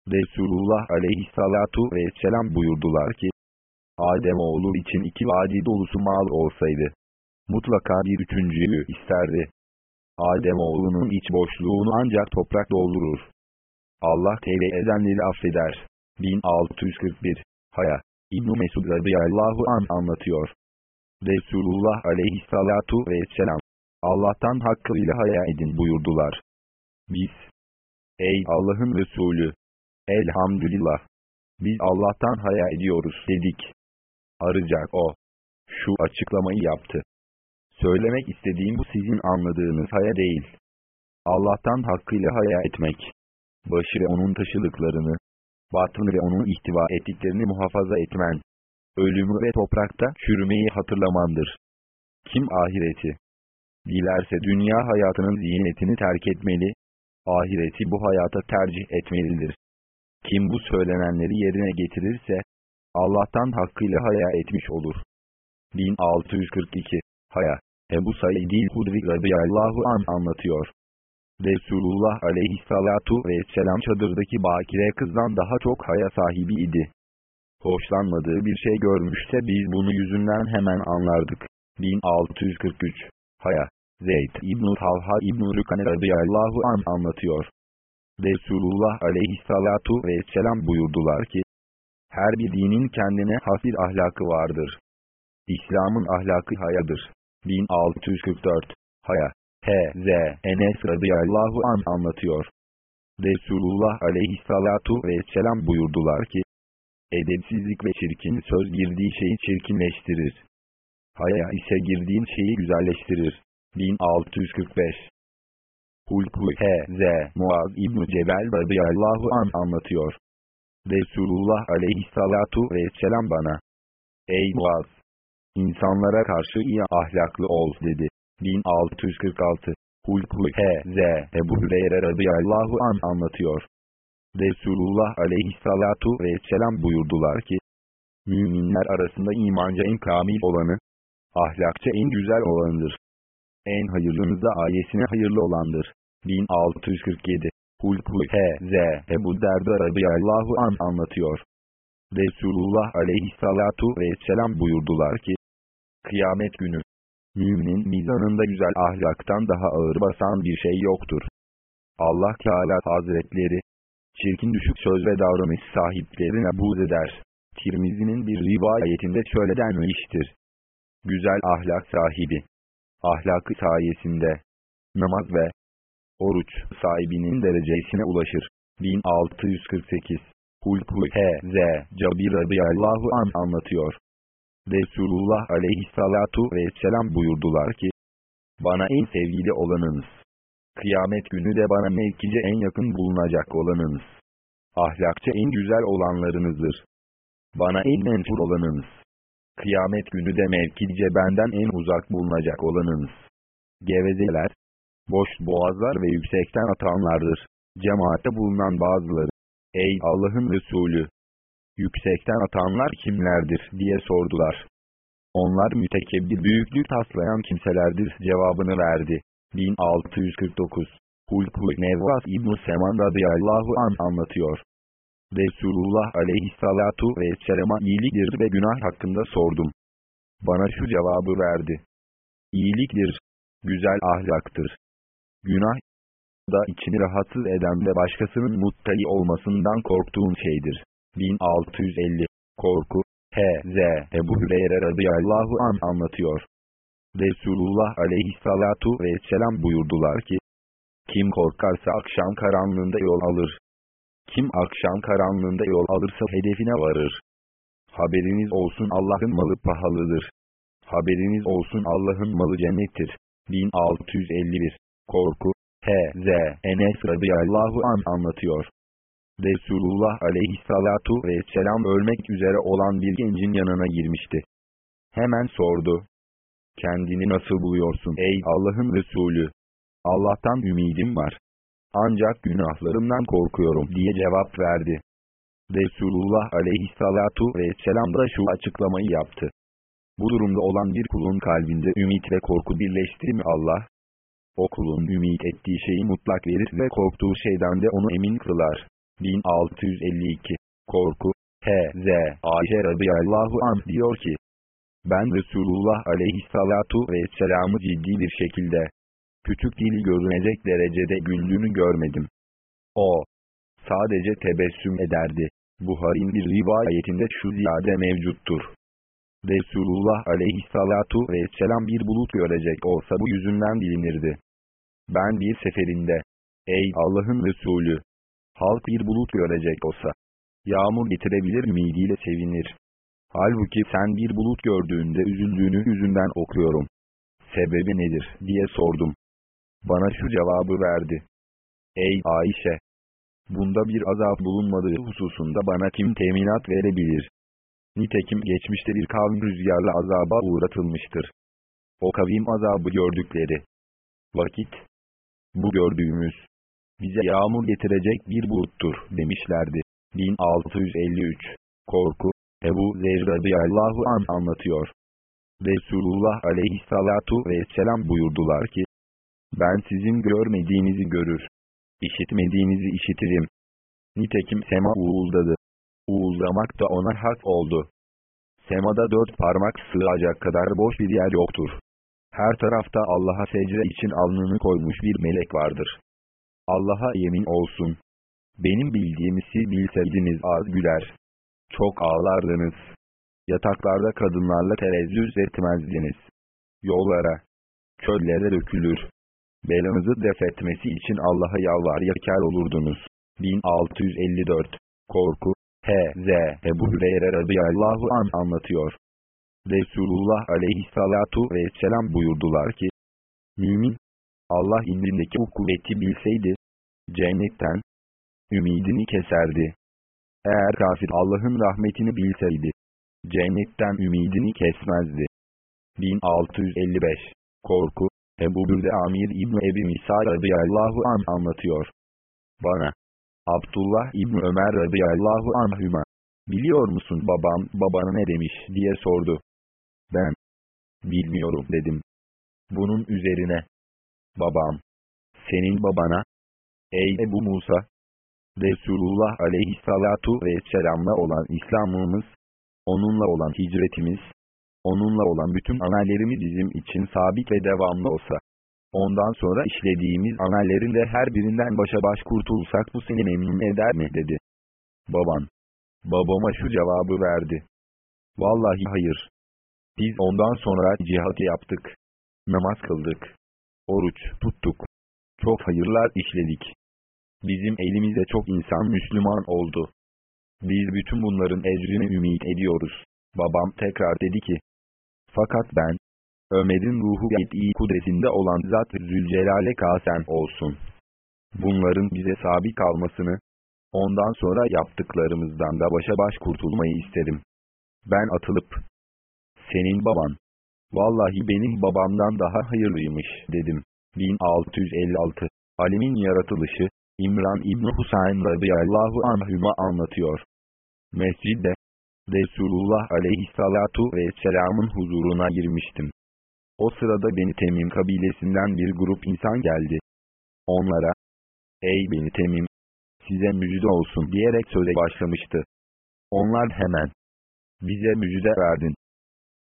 Resulullah aleyhissalatu vesselam buyurdular ki, Ademoğlu için iki vadi dolusu mal olsaydı, mutlaka bir üçüncüyü isterdi. Ademoğlunun iç boşluğunu ancak toprak doldurur. Allah tevbe edenleri affeder. 1641 Haya İbn-i Mesud radıyallahu an anlatıyor. Resulullah aleyhissalatu vesselam Allah'tan hakkıyla haya edin buyurdular. Biz, ey Allah'ın Resulü, elhamdülillah, biz Allah'tan haya ediyoruz dedik. Arayacak o. Şu açıklamayı yaptı. Söylemek istediğim bu sizin anladığınız haya değil. Allah'tan hakkıyla haya etmek. Başı ve onun taşıdıklarını, batını ve onun ihtiva ettiklerini muhafaza etmen. Ölümü ve toprakta çürümeyi hatırlamandır. Kim ahireti, dilerse dünya hayatının ziynetini terk etmeli, ahireti bu hayata tercih etmelidir. Kim bu söylenenleri yerine getirirse, Allah'tan hakkıyla haya etmiş olur. 1642 Haya Ebu Said-i Hudri radıyallahu an anlatıyor. Resulullah aleyhissalatu vesselam çadırdaki bakire kızdan daha çok haya sahibi idi. Hoşlanmadığı bir şey görmüşse biz bunu yüzünden hemen anlardık. 1643 Haya Zeyd İbn Talha İbn Rükane radıyallahu an anlatıyor. Resulullah aleyhissalatu vesselam buyurdular ki, her bir dinin kendine has bir ahlakı vardır. İslam'ın ahlakı hayadır. 1644 Haya H.Z. Enes radıyallahu an anlatıyor. Resulullah aleyhissalatu vesselam buyurdular ki, edepsizlik ve çirkin söz girdiği şeyi çirkinleştirir. Haya ise girdiğin şeyi güzelleştirir. 1645 Hulku H.Z. Muaz İbn-i Cebel radıyallahu an anlatıyor. Resulullah aleyhissalatu vesselam bana, Ey Muaz! İnsanlara karşı iyi ahlaklı ol dedi. 1646 Hulku H.Z. Ebu Hüreyre radıyallahu an anlatıyor. Resulullah aleyhissalatu vesselam buyurdular ki, Müminler arasında imanca en kamil olanı, ahlakça en güzel olanıdır. En hayırlınız da ayesine hayırlı olandır. 1647 Hulku H.Z. Ebu Derda radıyallahu an anlatıyor. Resulullah aleyhissalatu vesselam buyurdular ki, Kıyamet günü, müminin mizanında güzel ahlaktan daha ağır basan bir şey yoktur. Allah Teala Hazretleri, çirkin düşük söz ve davranış sahiplerine buğz eder. Tirmizi'nin bir rivayetinde şöyle denmiştir. Güzel ahlak sahibi, ahlakı sayesinde, namaz ve oruç sahibinin derecesine ulaşır. 1648 Hulku H.Z. Cabir radıyallahu an anlatıyor. Resulullah aleyhissalatu vesselam buyurdular ki, bana en sevgili olanınız, kıyamet günü de bana mevkice en yakın bulunacak olanınız, ahlakça en güzel olanlarınızdır. Bana en menfur olanınız, kıyamet günü de mevkice benden en uzak bulunacak olanınız. Gevezeler, boş boğazlar ve yüksekten atanlardır. Cemaatte bulunan bazıları, ey Allah'ın Resulü, yüksekten atanlar kimlerdir diye sordular. Onlar mütekebbir büyüklük taslayan kimselerdir cevabını verdi. 1649 Hulku Nevvas İbn-i Seman radıyallahu an anlatıyor. Resulullah aleyhissalatu vesselama iyiliktir ve günah hakkında sordum. Bana şu cevabı verdi. İyiliktir, güzel ahlaktır. Günah da içini rahatsız eden ve başkasının muttali olmasından korktuğun şeydir. 1650 Korku H.Z. Ebu Hüreyre radıyallahu an anlatıyor. Resulullah aleyhissalatu vesselam buyurdular ki, Kim korkarsa akşam karanlığında yol alır. Kim akşam karanlığında yol alırsa hedefine varır. Haberiniz olsun Allah'ın malı pahalıdır. Haberiniz olsun Allah'ın malı cennettir. 1651 Korku H.Z. Enes radıyallahu an anlatıyor. Resulullah aleyhissalatu vesselam ölmek üzere olan bir gencin yanına girmişti. Hemen sordu. Kendini nasıl buluyorsun ey Allah'ın Resulü? Allah'tan ümidim var. Ancak günahlarımdan korkuyorum diye cevap verdi. Resulullah aleyhissalatu vesselam da şu açıklamayı yaptı. Bu durumda olan bir kulun kalbinde ümit ve korku birleşti mi Allah? O kulun ümit ettiği şeyi mutlak verir ve korktuğu şeyden de onu emin kılar. 1652 Korku H.Z. Ayşe radıyallahu an diyor ki, ben Resulullah aleyhissalatu vesselam'ı ciddi bir şekilde, küçük dili görünecek derecede güldüğünü görmedim. O, sadece tebessüm ederdi. Buhar'in bir rivayetinde şu ziyade mevcuttur. Resulullah aleyhissalatu vesselam bir bulut görecek olsa bu yüzünden bilinirdi. Ben bir seferinde, ey Allah'ın Resulü, halk bir bulut görecek olsa, yağmur getirebilir ümidiyle sevinir. Halbuki sen bir bulut gördüğünde üzüldüğünü yüzünden okuyorum. sebebi nedir diye sordum. Bana şu cevabı verdi. Ey Ayşe! Bunda bir azap bulunmadığı hususunda bana kim teminat verebilir? Nitekim geçmişte bir kavim rüzgarla azaba uğratılmıştır. O kavim azabı gördükleri vakit, bu gördüğümüz, bize yağmur getirecek bir buluttur demişlerdi. 1653 Korku Ebu Zer radıyallahu an anlatıyor. Resulullah aleyhissalatu vesselam buyurdular ki, ben sizin görmediğinizi görür, işitmediğinizi işitirim. Nitekim sema uğuldadı. Uğuldamak da ona hak oldu. Semada dört parmak sığacak kadar boş bir yer yoktur. Her tarafta Allah'a secde için alnını koymuş bir melek vardır. Allah'a yemin olsun. Benim bildiğimi siz bilseydiniz az güler. Çok ağlardınız. Yataklarda kadınlarla terezzüz etmezdiniz. Yollara, çöllere dökülür. Belanızı defetmesi için Allah'a yalvar yakar olurdunuz. 1654 Korku H.Z. Ebu Hüreyre radıyallahu an anlatıyor. Resulullah aleyhissalatu vesselam buyurdular ki, Mümin, Allah indindeki bu kuvveti bilseydi, cennetten, ümidini keserdi. Eğer kafir Allah'ın rahmetini bilseydi, cennetten ümidini kesmezdi. 1655 Korku Ebu Bürde Amir İbni Ebi Misal radıyallahu an anlatıyor. Bana, Abdullah İbni Ömer radıyallahu anhüma, biliyor musun babam babana ne demiş diye sordu. Ben, bilmiyorum dedim. Bunun üzerine, babam, senin babana, ey Ebu Musa, Resulullah aleyhissalatu vesselamla olan İslam'ımız, onunla olan hicretimiz, onunla olan bütün amellerimiz bizim için sabit ve devamlı olsa, ondan sonra işlediğimiz amellerin de her birinden başa baş kurtulsak bu seni memnun eder mi dedi. Baban, babama şu cevabı verdi. Vallahi hayır. Biz ondan sonra cihat yaptık. Namaz kıldık. Oruç tuttuk. Çok hayırlar işledik. Bizim elimizde çok insan Müslüman oldu. Biz bütün bunların ecrini ümit ediyoruz. Babam tekrar dedi ki, fakat ben, Ömer'in ruhu yet'i kudretinde olan Zat Zülcelal'e kasen olsun. Bunların bize sabit kalmasını, ondan sonra yaptıklarımızdan da başa baş kurtulmayı isterim. Ben atılıp, senin baban, vallahi benim babamdan daha hayırlıymış dedim. 1656 Alimin yaratılışı, İmran İbni Husayn radıyallahu anhüma anlatıyor. Mescidde, Resulullah aleyhissalatu vesselamın huzuruna girmiştim. O sırada beni Temim kabilesinden bir grup insan geldi. Onlara, ey beni Temim, size müjde olsun diyerek söze başlamıştı. Onlar hemen, bize müjde verdin.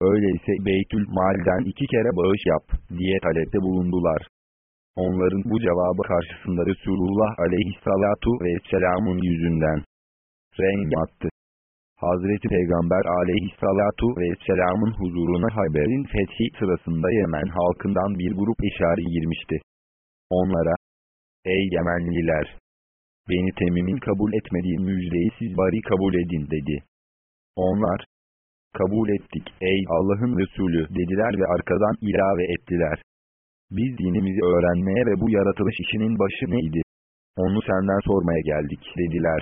Öyleyse Beytül Mal'den iki kere bağış yap diye talepte bulundular. Onların bu cevabı karşısında Resulullah aleyhissalatu vesselamın yüzünden rengi attı. Hazreti Peygamber aleyhissalatu vesselamın huzuruna Hayber'in fethi sırasında Yemen halkından bir grup eşari girmişti. Onlara, ey Yemenliler! Beni temimin kabul etmediği müjdeyi siz bari kabul edin dedi. Onlar, kabul ettik ey Allah'ın Resulü dediler ve arkadan ilave ettiler. Biz dinimizi öğrenmeye ve bu yaratılış işinin başı neydi? Onu senden sormaya geldik dediler.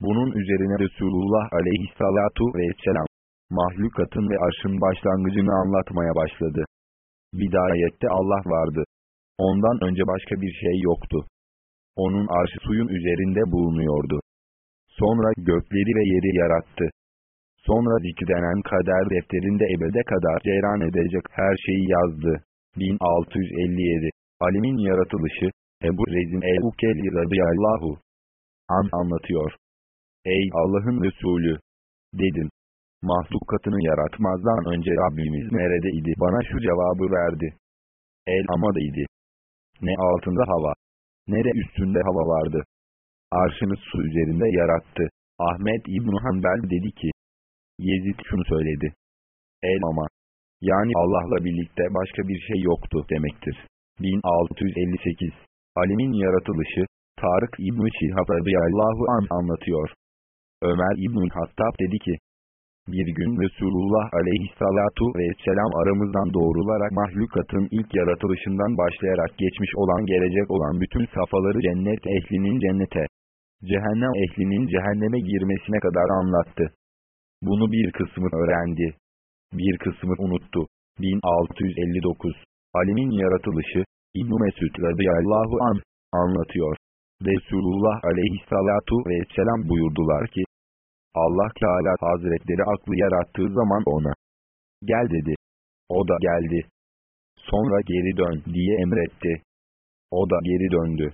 Bunun üzerine Resulullah aleyhissalatu vesselam, mahlukatın ve arşın başlangıcını anlatmaya başladı. Bidayette Allah vardı. Ondan önce başka bir şey yoktu. Onun arşı suyun üzerinde bulunuyordu. Sonra gökleri ve yeri yarattı. Sonra zikreden kader defterinde ebede kadar ceyran edecek her şeyi yazdı. 1657 Alimin yaratılışı Ebu Rezin el-Ukeli radıyallahu an anlatıyor. Ey Allah'ın Resulü! Dedim. Mahlukatını yaratmazdan önce Rabbimiz neredeydi bana şu cevabı verdi. El amadaydı. Ne altında hava, ne de üstünde hava vardı. Arşını su üzerinde yarattı. Ahmet İbn Hanbel dedi ki, Yezid şunu söyledi. El ama, yani Allah'la birlikte başka bir şey yoktu demektir. 1658 Alimin yaratılışı, Tarık İbn-i Şihab radıyallahu an anlatıyor. Ömer İbn-i Hattab dedi ki, Bir gün Resulullah aleyhissalatu vesselam aramızdan doğrularak mahlukatın ilk yaratılışından başlayarak geçmiş olan gelecek olan bütün safhaları cennet ehlinin cennete, cehennem ehlinin cehenneme girmesine kadar anlattı. Bunu bir kısmı öğrendi. Bir kısmı unuttu. 1659 Alimin yaratılışı İbn-i Mesud radıyallahu anh anlatıyor. Resulullah aleyhissalatu vesselam buyurdular ki, Allah Teala Hazretleri aklı yarattığı zaman ona, gel dedi. O da geldi. Sonra geri dön diye emretti. O da geri döndü.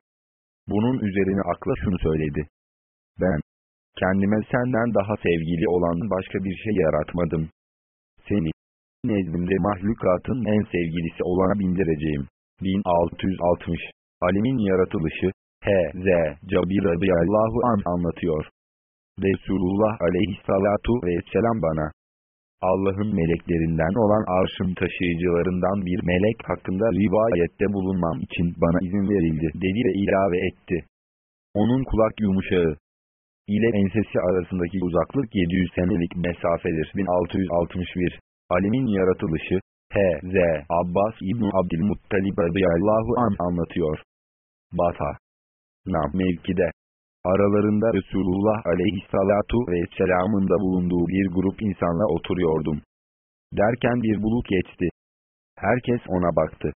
Bunun üzerine akla şunu söyledi. Ben, kendime senden daha sevgili olan başka bir şey yaratmadım. Seni, nezdimde mahlukatın en sevgilisi olana bindireceğim. 1660 Alimin yaratılışı H.Z. Cabir radıyallahu an anlatıyor. Resulullah aleyhissalatu vesselam bana, Allah'ın meleklerinden olan arşın taşıyıcılarından bir melek hakkında rivayette bulunmam için bana izin verildi dedi ve ilave etti. Onun kulak yumuşağı ile ensesi arasındaki uzaklık 700 senelik mesafedir. 1661 Alimin yaratılışı H.Z. Abbas İbn Abdülmuttalib radıyallahu an anlatıyor. Bata Nam mevkide Aralarında Resulullah aleyhissalatu vesselamın da bulunduğu bir grup insanla oturuyordum. Derken bir bulut geçti. Herkes ona baktı.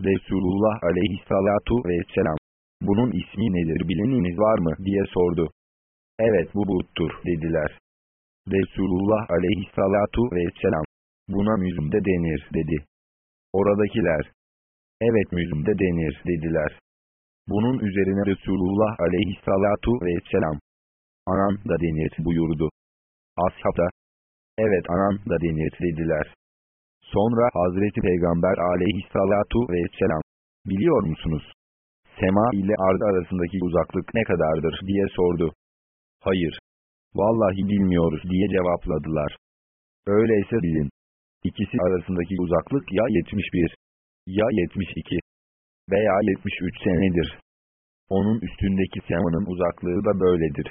Resulullah aleyhissalatu vesselam, bunun ismi nedir bileniniz var mı diye sordu. Evet bu buluttur dediler. Resulullah aleyhissalatu vesselam, buna müzümde denir dedi. Oradakiler, evet müzümde denir dediler. Bunun üzerine Resulullah aleyhissalatu vesselam, anan da denir buyurdu. Ashab da, evet anan da denir dediler. Sonra Hazreti Peygamber aleyhissalatu vesselam, biliyor musunuz? Sema ile arz arasındaki uzaklık ne kadardır diye sordu. Hayır. Vallahi bilmiyoruz diye cevapladılar. Öyleyse bilin. İkisi arasındaki uzaklık ya 71, ya 72 veya 73 senedir. Onun üstündeki semanın uzaklığı da böyledir.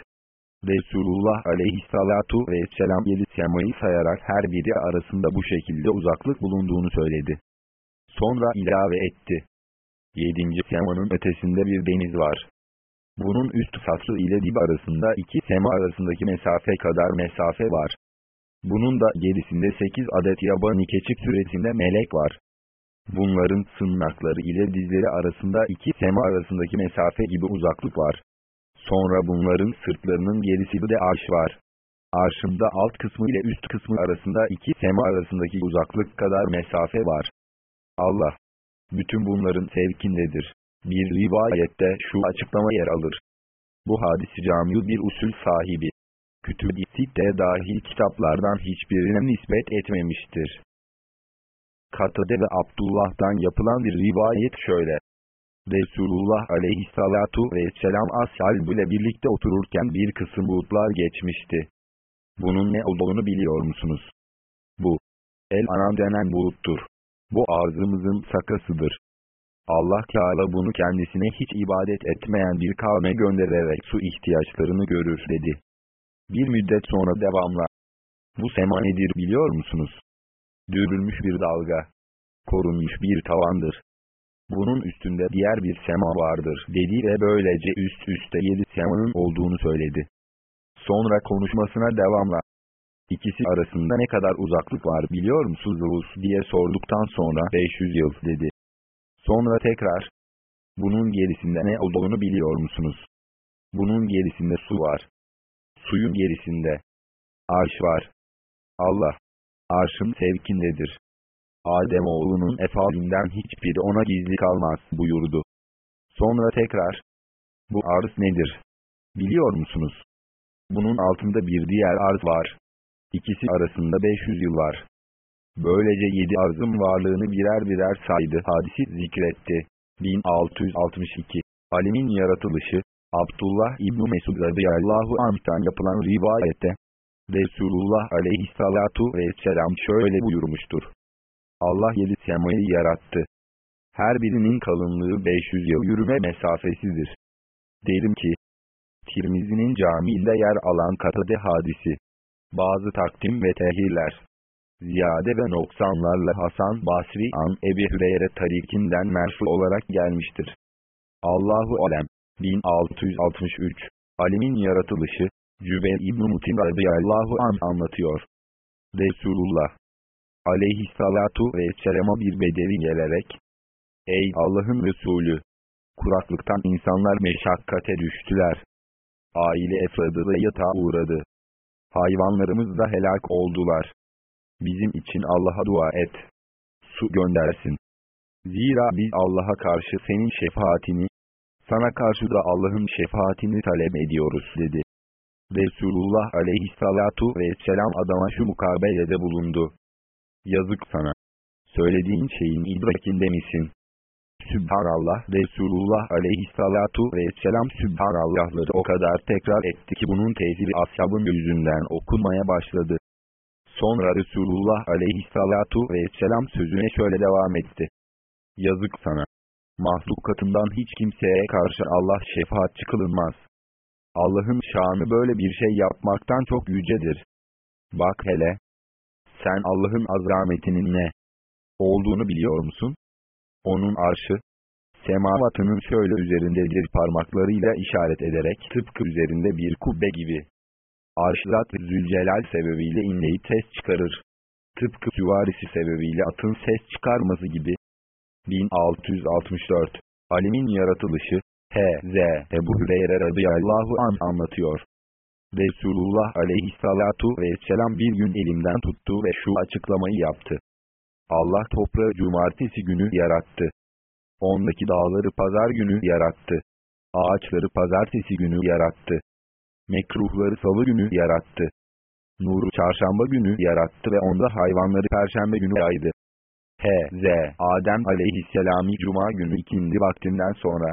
Resulullah aleyhissalatu vesselam yedi semayı sayarak her biri arasında bu şekilde uzaklık bulunduğunu söyledi. Sonra ilave etti. Yedinci semanın ötesinde bir deniz var. Bunun üst faslı ile dip arasında iki sema arasındaki mesafe kadar mesafe var. Bunun da gerisinde sekiz adet yabani keçik süresinde melek var. Bunların sınakları ile dizleri arasında iki sema arasındaki mesafe gibi uzaklık var. Sonra bunların sırtlarının gerisi de arş var. Arşında alt kısmı ile üst kısmı arasında iki sema arasındaki uzaklık kadar mesafe var. Allah, bütün bunların sevkindedir. Bir rivayette şu açıklama yer alır. Bu hadisi camiu bir usul sahibi. Kütüb-i Sitte dahil kitaplardan hiçbirine nispet etmemiştir. Katade ve Abdullah'dan yapılan bir rivayet şöyle. Resulullah aleyhissalatu vesselam ashab ile birlikte otururken bir kısım bulutlar geçmişti. Bunun ne olduğunu biliyor musunuz? Bu, el anan denen buluttur. Bu ağzımızın sakasıdır. Allah Teala bunu kendisine hiç ibadet etmeyen bir kavme göndererek su ihtiyaçlarını görür dedi. Bir müddet sonra devamla. Bu sema nedir biliyor musunuz? dürülmüş bir dalga, korunmuş bir tavandır. Bunun üstünde diğer bir sema vardır dedi ve böylece üst üste yedi semanın olduğunu söyledi. Sonra konuşmasına devamla, İkisi arasında ne kadar uzaklık var biliyor musunuz diye sorduktan sonra 500 yıl dedi. Sonra tekrar, bunun gerisinde ne olduğunu biliyor musunuz? Bunun gerisinde su var. Suyun gerisinde arş var. Allah, arşın sevkindedir. Adem oğlunun efalinden hiçbiri ona gizli kalmaz buyurdu. Sonra tekrar, bu arz nedir? Biliyor musunuz? Bunun altında bir diğer arz var. İkisi arasında 500 yıl var. Böylece yedi arzın varlığını birer birer saydı hadisi zikretti. 1662 Alimin yaratılışı Abdullah İbn Mesud radıyallahu anh'tan yapılan rivayette Resulullah aleyhissalatu vesselam şöyle buyurmuştur. Allah yedi semayı yarattı. Her birinin kalınlığı 500 yıl yürüme mesafesidir. Derim ki, Tirmizi'nin camiinde yer alan Katade hadisi. Bazı takdim ve tehirler. Ziyade ve noksanlarla Hasan Basri an Ebi Hüreyre tarikinden merfu olarak gelmiştir. Allahu Alem 1663 Alimin yaratılışı Cübeyr İbn-i Mutim radıyallahu an anlatıyor. Resulullah aleyhissalatu vesselam'a bir bedevi gelerek Ey Allah'ın Resulü! Kuraklıktan insanlar meşakkate düştüler. Aile efradı da yatağa uğradı. Hayvanlarımız da helak oldular. Bizim için Allah'a dua et. Su göndersin. Zira biz Allah'a karşı senin şefaatini, sana karşı da Allah'ın şefaatini talep ediyoruz dedi. Resulullah aleyhissalatu vesselam adama şu mukabelede bulundu. Yazık sana. Söylediğin şeyin idrakinde misin? Sübhanallah Resulullah aleyhissalatu vesselam Sübhanallahları o kadar tekrar etti ki bunun tesiri ashabın yüzünden okunmaya başladı. Sonra Resulullah aleyhissalatu vesselam sözüne şöyle devam etti. Yazık sana. Mahlukatından hiç kimseye karşı Allah şefaatçi kılınmaz. Allah'ın şanı böyle bir şey yapmaktan çok yücedir. Bak hele. Sen Allah'ın azametinin ne olduğunu biliyor musun? Onun arşı, semavatının şöyle üzerindedir parmaklarıyla işaret ederek tıpkı üzerinde bir kubbe gibi. Arşzat Zülcelal sebebiyle inleyip ses çıkarır. Tıpkı süvarisi sebebiyle atın ses çıkarması gibi. 1664 Alimin yaratılışı H.Z. Ebu Hüreyre radıyallahu an anlatıyor. Resulullah aleyhissalatu vesselam bir gün elimden tuttu ve şu açıklamayı yaptı. Allah toprağı cumartesi günü yarattı. Ondaki dağları pazar günü yarattı. Ağaçları pazartesi günü yarattı. Mekruhları salı günü yarattı. Nuru çarşamba günü yarattı ve onda hayvanları perşembe günü yaydı. H.Z. Adem aleyhisselami cuma günü ikindi vaktinden sonra,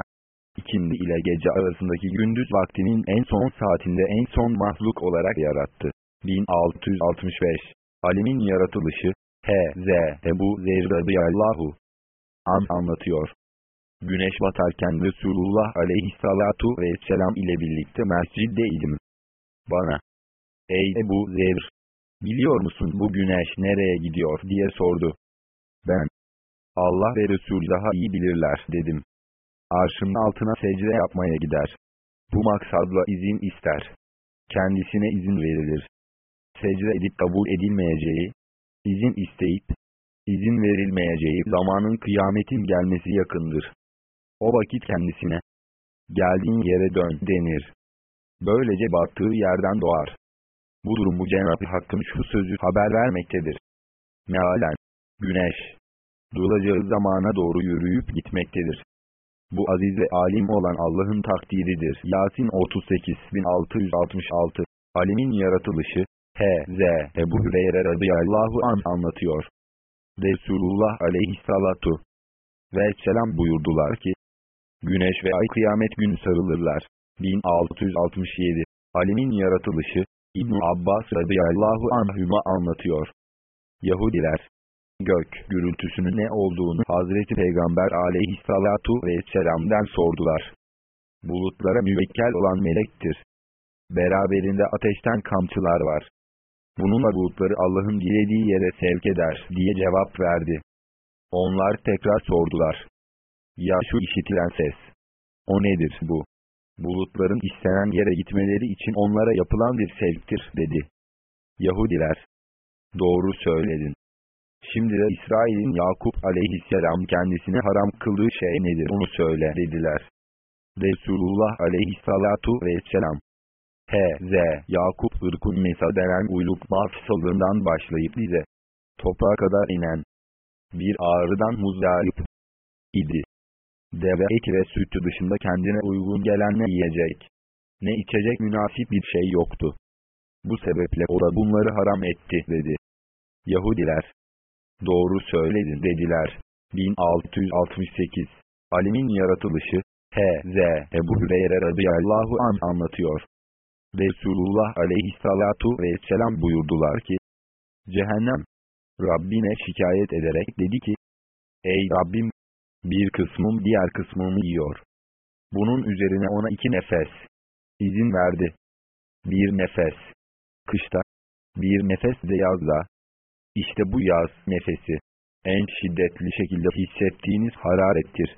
ikindi ile gece arasındaki gündüz vaktinin en son saatinde en son mahluk olarak yarattı. 1665 Alimin yaratılışı H.Z. Ebu Zer radıyallahu an anlatıyor. Güneş batarken Resulullah aleyhissalatu vesselam ile birlikte mesciddeydim. Bana, ey Ebu Zer, biliyor musun bu güneş nereye gidiyor diye sordu. Ben, Allah ve Resul daha iyi bilirler dedim. Arşın altına secde yapmaya gider. Bu maksadla izin ister. Kendisine izin verilir. Secde edip kabul edilmeyeceği, izin isteyip, izin verilmeyeceği zamanın kıyametin gelmesi yakındır. O vakit kendisine, geldiğin yere dön denir. Böylece battığı yerden doğar. Bu durumu Cenab-ı Hakk'ın şu sözü haber vermektedir. Mealen, güneş, dolacağı zamana doğru yürüyüp gitmektedir. Bu aziz ve alim olan Allah'ın takdiridir. Yasin 38666 Alimin yaratılışı H.Z. Ebu Hüreyre radıyallahu an anlatıyor. Resulullah aleyhissalatu ve selam buyurdular ki, Güneş ve ay kıyamet günü sarılırlar. 1667 Alimin yaratılışı İbn Abbas radıyallahu anhüma anlatıyor. Yahudiler, gök gürültüsünün ne olduğunu Hazreti Peygamber aleyhissalatu vesselam'den sordular. Bulutlara müvekkel olan melektir. Beraberinde ateşten kamçılar var. Bununla bulutları Allah'ın dilediği yere sevk eder diye cevap verdi. Onlar tekrar sordular. Ya şu işitilen ses. O nedir bu? Bulutların istenen yere gitmeleri için onlara yapılan bir sevktir dedi. Yahudiler. Doğru söyledin. Şimdi de İsrail'in Yakup aleyhisselam kendisine haram kıldığı şey nedir onu söyle dediler. Resulullah aleyhissalatu vesselam. H.Z. Yakup ırkun mesa denen uyluk mafsalından başlayıp dize. Toprağa kadar inen. Bir ağrıdan muzdarip idi. Deve eti ve sütü dışında kendine uygun gelen ne yiyecek, ne içecek münasip bir şey yoktu. Bu sebeple o da bunları haram etti dedi. Yahudiler, doğru söyledin dediler. 1668 Alimin yaratılışı H.Z. Ebu Hüreyre radıyallahu an anlatıyor. Resulullah aleyhissalatu vesselam buyurdular ki, Cehennem, Rabbine şikayet ederek dedi ki, Ey Rabbim, bir kısmım diğer kısmımı yiyor. Bunun üzerine ona iki nefes izin verdi. Bir nefes, kışta, Bir nefes de yazda. İşte bu yaz nefesi. En şiddetli şekilde hissettiğiniz hararettir.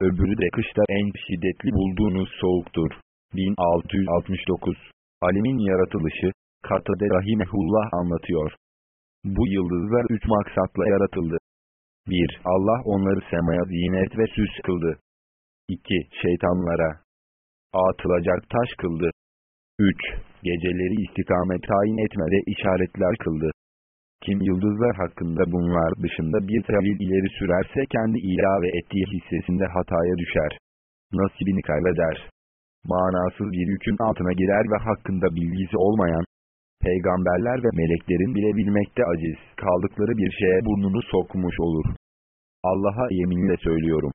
Öbürü de kışta en şiddetli bulduğunuz soğuktur. 1669 Alimin yaratılışı, Katade Rahimehullah anlatıyor. Bu yıldızlar üç maksatla yaratıldı. 1. Allah onları semaya zinet ve süs kıldı. 2. Şeytanlara atılacak taş kıldı. 3. Geceleri istikamet tayin etmede işaretler kıldı. Kim yıldızlar hakkında bunlar dışında bir tevil ileri sürerse kendi ilave ettiği hissesinde hataya düşer. Nasibini kaybeder. Manasız bir yükün altına girer ve hakkında bilgisi olmayan, peygamberler ve meleklerin bile bilmekte aciz kaldıkları bir şeye burnunu sokmuş olur. Allah'a yeminle söylüyorum.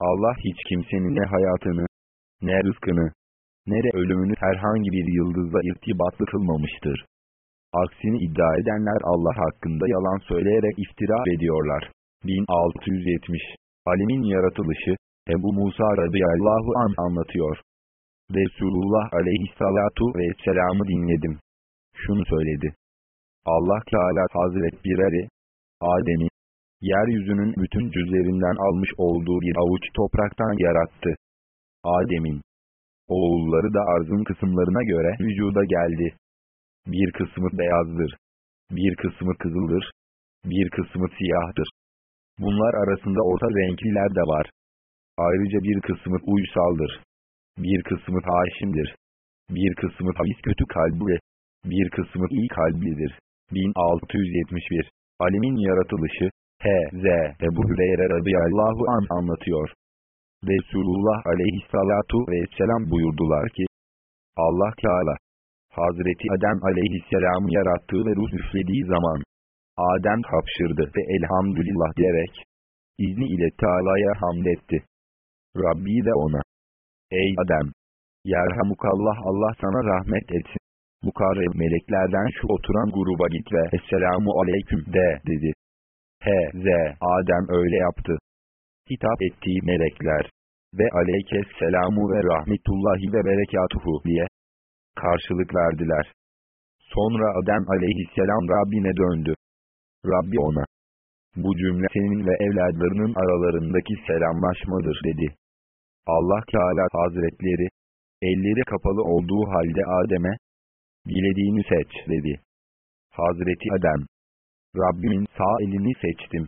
Allah hiç kimsenin ne hayatını, ne rızkını, ne de ölümünü herhangi bir yıldızla irtibatlı kılmamıştır. Aksini iddia edenler Allah hakkında yalan söyleyerek iftira ediyorlar. 1670 Alimin yaratılışı Ebu Musa radıyallahu an anlatıyor. Resulullah aleyhissalatu vesselam'ı dinledim. Şunu söyledi. Allah Teala Hazretleri, Adem'i, yeryüzünün bütün cüzlerinden almış olduğu bir avuç topraktan yarattı. Adem'in, oğulları da arzın kısımlarına göre vücuda geldi. Bir kısmı beyazdır. Bir kısmı kızıldır. Bir kısmı siyahtır. Bunlar arasında orta renkliler de var. Ayrıca bir kısmı uysaldır. Bir kısmı haşindir. Bir kısmı havis kötü kalbi. Bir kısmı iyi kalblidir. 1671 Alimin yaratılışı H.Z. Ebu Hüreyre radıyallahu an anlatıyor. Resulullah aleyhissalatu vesselam buyurdular ki, Allah Teala, Hazreti Adem aleyhisselamı yarattığı ve ruh üflediği zaman, Adem hapşırdı ve elhamdülillah diyerek, izni ile Teala'ya hamd etti. Rabbi de ona, Ey Adem! Yerhamukallah Allah sana rahmet etsin. Mukarreb meleklerden şu oturan gruba git ve Esselamu Aleyküm de dedi. H.Z. Adem öyle yaptı. Hitap ettiği melekler ve Aleykes selamu ve rahmetullahi ve berekatuhu diye karşılık verdiler. Sonra Adem aleyhisselam Rabbine döndü. Rabbi ona, bu cümle senin ve evladlarının aralarındaki selamlaşmadır dedi. Allah Teala Hazretleri, elleri kapalı olduğu halde Adem'e, dilediğini seç dedi. Hazreti Adem, Rabbimin sağ elini seçtim.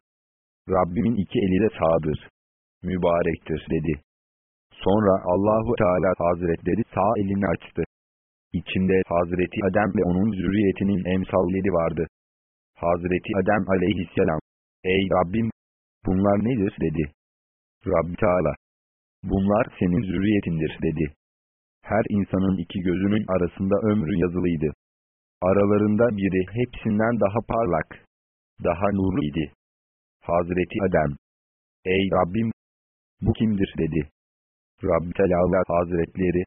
Rabbimin iki eli de sağdır. Mübarektir dedi. Sonra Allahu Teala Hazretleri sağ elini açtı. İçinde Hazreti Adem ve onun zürriyetinin emsalleri vardı. Hazreti Adem aleyhisselam, Ey Rabbim! Bunlar nedir dedi. Rabbi Teala, bunlar senin zürriyetindir dedi. Her insanın iki gözünün arasında ömrü yazılıydı. Aralarında biri hepsinden daha parlak, daha nurlu idi. Hazreti Adem, Ey Rabbim! Bu kimdir dedi. Rabbi Teala Hazretleri,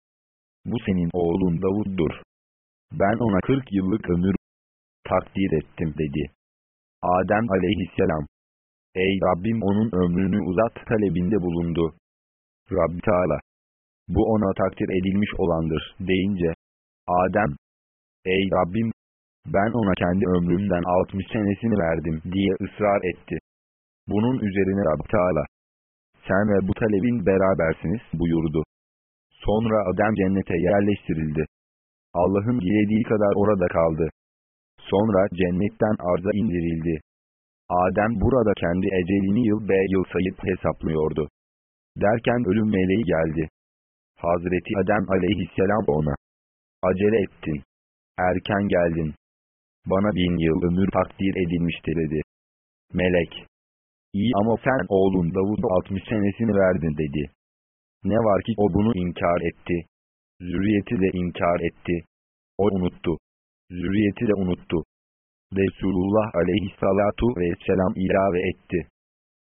bu senin oğlun Davud'dur. Ben ona 40 yıllık ömür takdir ettim dedi. Adem aleyhisselam, Ey Rabbim onun ömrünü uzat talebinde bulundu. Rabbi Teala, bu ona takdir edilmiş olandır deyince, Adem, Ey Rabbim, ben ona kendi ömrümden 60 senesini verdim diye ısrar etti. Bunun üzerine Rabbi Teala, sen ve bu talebin berabersiniz buyurdu. Sonra Adem cennete yerleştirildi. Allah'ın dilediği kadar orada kaldı. Sonra cennetten arza indirildi. Adem burada kendi ecelini yıl be yıl sayıp hesaplıyordu. Derken ölüm meleği geldi. Hazreti Adem aleyhisselam ona. Acele ettin. Erken geldin. Bana bin yıl ömür takdir edilmişti dedi. Melek. İyi ama sen oğlun Davud'a 60 senesini verdin dedi. Ne var ki o bunu inkar etti. Zürriyeti de inkar etti. O unuttu. Zürriyeti de unuttu. Resulullah aleyhissalatu vesselam ilave etti.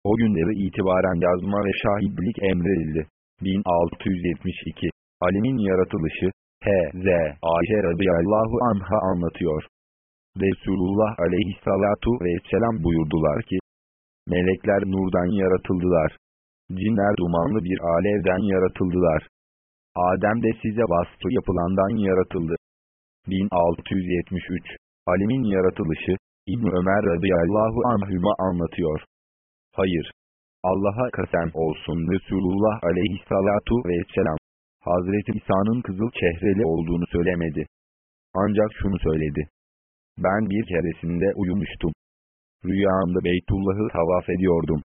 O günleri itibaren yazma ve şahitlik emredildi. 1672 Alimin yaratılışı H.Z. Ayşe radıyallahu anha anlatıyor. Resulullah aleyhissalatu vesselam buyurdular ki, Melekler nurdan yaratıldılar. Cinler dumanlı bir alevden yaratıldılar. Adem de size vasfı yapılandan yaratıldı. 1673 Alemin yaratılışı, İbn Ömer radıyallahu anhüma anlatıyor. Hayır. Allah'a kasem olsun Resulullah aleyhissalatu vesselam. Hazreti İsa'nın kızıl çehreli olduğunu söylemedi. Ancak şunu söyledi. Ben bir keresinde uyumuştum. Rüyamda Beytullah'ı tavaf ediyordum.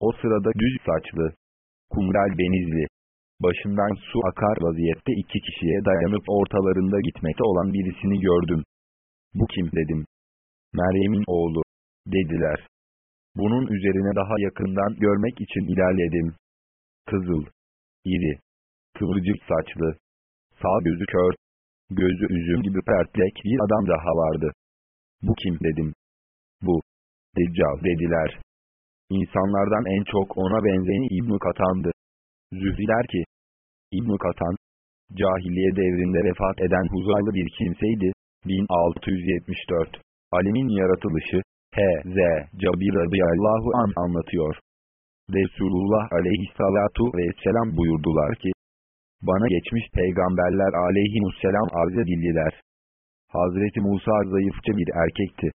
O sırada düz saçlı, kumral benizli, başından su akar vaziyette iki kişiye dayanıp ortalarında gitmekte olan birisini gördüm. Bu kim dedim. Meryem'in oğlu, dediler. Bunun üzerine daha yakından görmek için ilerledim. Kızıl, iri, kıvırcık saçlı, sağ gözü kör, gözü üzüm gibi pertlek bir adam daha vardı. Bu kim dedim. Bu, Deccal dediler. İnsanlardan en çok ona benzeyeni İbn Katan'dı. Zühri der ki, İbn Katan, cahiliye devrinde vefat eden huzaylı bir kimseydi. 1674 Alimin yaratılışı, H.Z. Cabir radıyallahu an anlatıyor. Resulullah aleyhissalatu vesselam buyurdular ki, bana geçmiş peygamberler aleyhimusselam arz edildiler. Hazreti Musa zayıfça bir erkekti.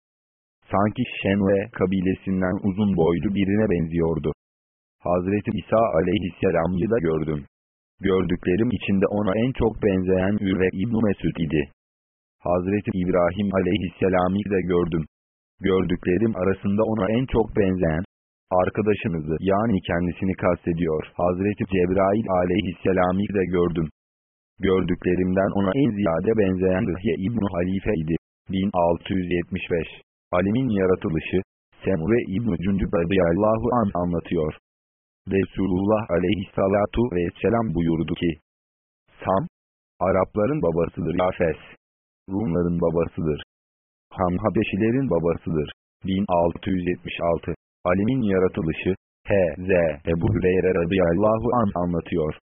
Sanki Şenve kabilesinden uzun boylu birine benziyordu. Hazreti İsa aleyhisselam'ı da gördüm. Gördüklerim içinde ona en çok benzeyen Ürve İbn Mesud idi. Hazreti İbrahim aleyhisselam'ı da gördüm. Gördüklerim arasında ona en çok benzeyen, arkadaşınızı yani kendisini kastediyor. Hazreti Cebrail aleyhisselam'ı da gördüm. Gördüklerimden ona en ziyade benzeyen Rıhye İbn Halife idi. 1675 Alimin yaratılışı, Semure İbn-i Cündüb radıyallahu an anlatıyor. Resulullah aleyhissalatu vesselam buyurdu ki, Sam, Arapların babasıdır Yafes, Rumların babasıdır. Ham Habeşilerin babasıdır. 1676 Alimin yaratılışı, H.Z. Ebu Hüreyre radıyallahu an anlatıyor.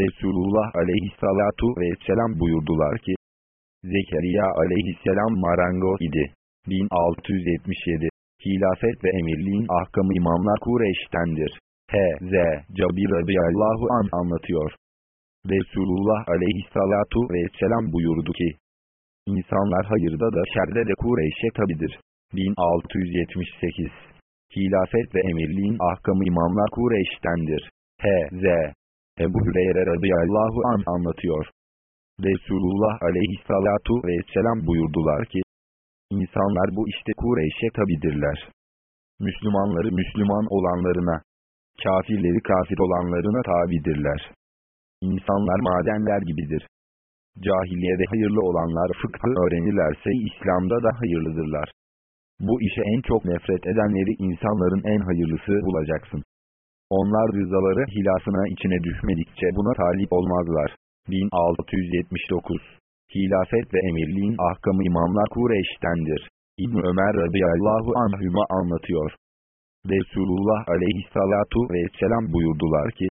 Resulullah aleyhissalatu vesselam buyurdular ki, Zekeriya aleyhisselam marango idi. 1677 Hilafet ve emirliğin ahkamı imamlar Kureyş'tendir. H.Z. Cabir radıyallahu an anlatıyor. Resulullah aleyhissalatu vesselam buyurdu ki, İnsanlar hayırda da şerde de Kureyş'e tabidir. 1678 Hilafet ve emirliğin ahkamı imamlar Kureyş'tendir. H.Z. Ebu Hüreyre radıyallahu an anlatıyor. Resulullah aleyhissalatu vesselam buyurdular ki, İnsanlar bu işte Kureyş'e tabidirler. Müslümanları Müslüman olanlarına, kafirleri kafir olanlarına tabidirler. İnsanlar madenler gibidir. Cahiliyede hayırlı olanlar fıkhı öğrenirlerse İslam'da da hayırlıdırlar. Bu işe en çok nefret edenleri insanların en hayırlısı bulacaksın. Onlar rızaları hilafına içine düşmedikçe buna talip olmazlar. 1679 Hilafet ve emirliğin ahkamı imamlar Kureyş'tendir. İbn Ömer radıyallahu anhüma anlatıyor. Resulullah aleyhissalatu vesselam buyurdular ki,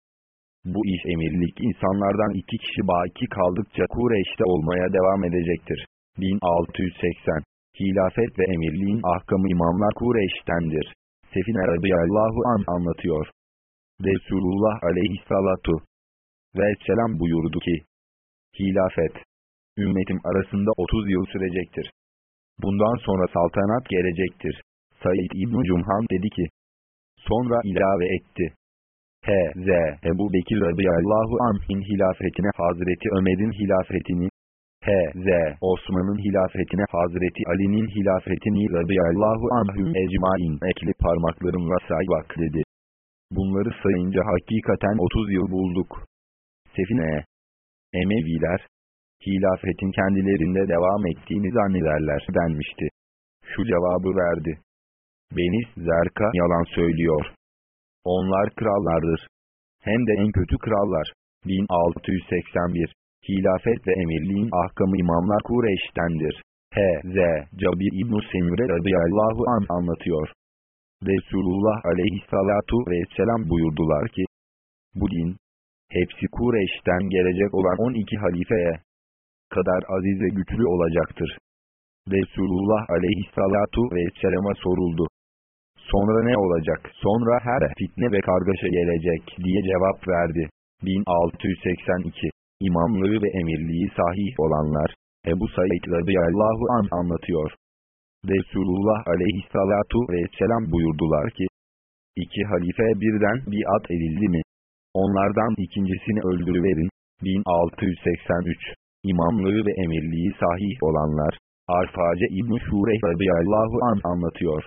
bu iş emirlik insanlardan iki kişi baki kaldıkça Kureyş'te olmaya devam edecektir. 1680 Hilafet ve emirliğin ahkamı imamlar Kureyş'tendir. Sefine radıyallahu an anlatıyor. Resulullah aleyhissalatu vesselam buyurdu ki, Hilafet, ümmetim arasında 30 yıl sürecektir. Bundan sonra saltanat gelecektir. Said İbn Cumhan dedi ki, sonra ilave etti. H.Z. Ebu Bekir radıyallahu anh'in hilafetine Hazreti Ömer'in hilafetini, H.Z. Osman'ın hilafetine Hazreti Ali'nin hilafetini radıyallahu anhüm ecmain ekli parmaklarımla say bak dedi. Bunları sayınca hakikaten 30 yıl bulduk. Sefine, Emeviler, hilafetin kendilerinde devam ettiğini zannederler denmişti. Şu cevabı verdi. Beniz Zerka yalan söylüyor. Onlar krallardır. Hem de en kötü krallar. 1681 Hilafet ve emirliğin ahkamı imamlar Kureyş'tendir. H.Z. Cabir İbn-i Semire radıyallahu an anlatıyor. Resulullah aleyhissalatu vesselam buyurdular ki, bu din, hepsi Kureyş'ten gelecek olan 12 halifeye kadar aziz ve güçlü olacaktır. Resulullah aleyhissalatu vesselama soruldu. Sonra ne olacak? Sonra her fitne ve kargaşa gelecek diye cevap verdi. 1682 İmamlığı ve emirliği sahih olanlar, Ebu Said radıyallahu an anlatıyor. Resulullah aleyhissalatu vesselam buyurdular ki, iki halife birden biat edildi mi? Onlardan ikincisini öldürüverin. 1683 İmamlığı ve emirliği sahih olanlar, Arface İbn-i Şureyh radıyallahu an anlatıyor.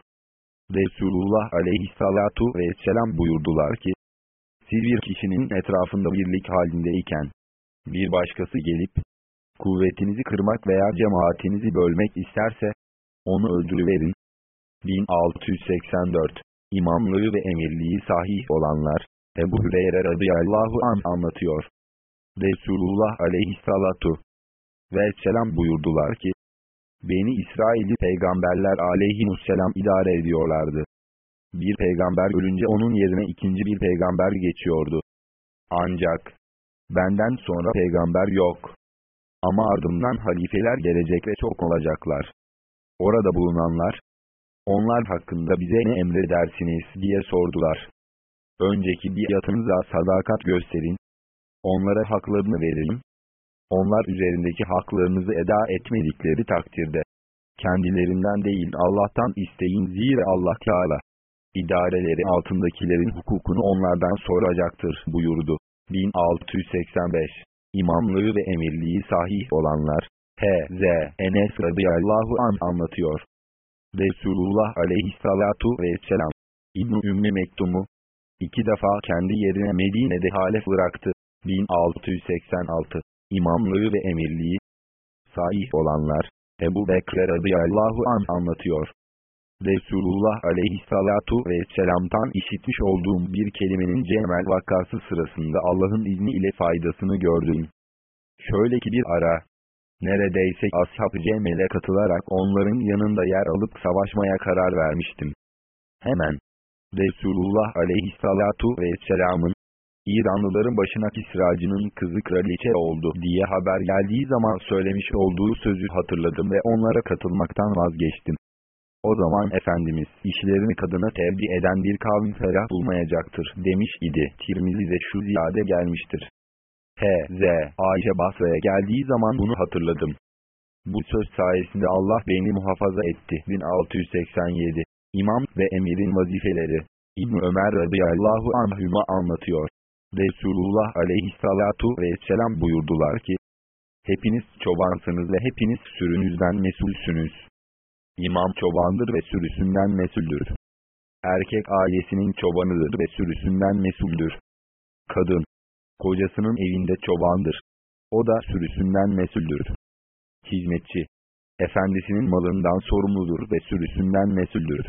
Resulullah aleyhissalatu vesselam buyurdular ki, siz bir kişinin etrafında birlik halindeyken, bir başkası gelip, kuvvetinizi kırmak veya cemaatinizi bölmek isterse, onu öldürüverin. 1684 İmamlığı ve emirliği sahih olanlar, Ebu Hüreyre radıyallahu an anlatıyor. Resulullah aleyhissalatu vesselam buyurdular ki, Beni İsrail'i peygamberler aleyhimusselam idare ediyorlardı. Bir peygamber ölünce onun yerine ikinci bir peygamber geçiyordu. Ancak, benden sonra peygamber yok. Ama ardından halifeler gelecek ve çok olacaklar. Orada bulunanlar, onlar hakkında bize ne emredersiniz diye sordular. Önceki bir yatınıza sadakat gösterin. Onlara haklarını verin. Onlar üzerindeki haklarınızı eda etmedikleri takdirde. Kendilerinden değil Allah'tan isteyin zira Allah Teala. İdareleri altındakilerin hukukunu onlardan soracaktır buyurdu. 1685 İmamlığı ve emirliği sahih olanlar, H.Z. Enes radıyallahu an anlatıyor. Resulullah aleyhissalatu vesselam, İbn-i Ümmü Mektum'u, iki defa kendi yerine Medine'de halef bıraktı. 1686 İmamlığı ve emirliği, sahih olanlar, Ebu Bekre radıyallahu an anlatıyor. Resulullah aleyhissalatu vesselam'tan işitmiş olduğum bir kelimenin Cemel vakası sırasında Allah'ın izni ile faydasını gördüm. Şöyle ki bir ara, neredeyse ashab-ı Cemel'e katılarak onların yanında yer alıp savaşmaya karar vermiştim. Hemen, Resulullah aleyhissalatu vesselamın, İranlıların başına Kisracı'nın kızı kraliçe oldu diye haber geldiği zaman söylemiş olduğu sözü hatırladım ve onlara katılmaktan vazgeçtim. O zaman Efendimiz, işlerini kadına tevdi eden bir kavim ferah bulmayacaktır demiş idi. Tirmizi'de şu ziyade gelmiştir. H.Z. Ayşe Basra'ya geldiği zaman bunu hatırladım. Bu söz sayesinde Allah beni muhafaza etti. 1687 İmam ve emirin vazifeleri İbn Ömer radıyallahu anhüma anlatıyor. Resulullah aleyhissalatu vesselam buyurdular ki, Hepiniz çobansınız ve hepiniz sürünüzden mesulsünüz. İmam çobandır ve sürüsünden mesuldür. Erkek ailesinin çobanıdır ve sürüsünden mesuldür. Kadın, kocasının evinde çobandır. O da sürüsünden mesuldür. Hizmetçi, efendisinin malından sorumludur ve sürüsünden mesuldür.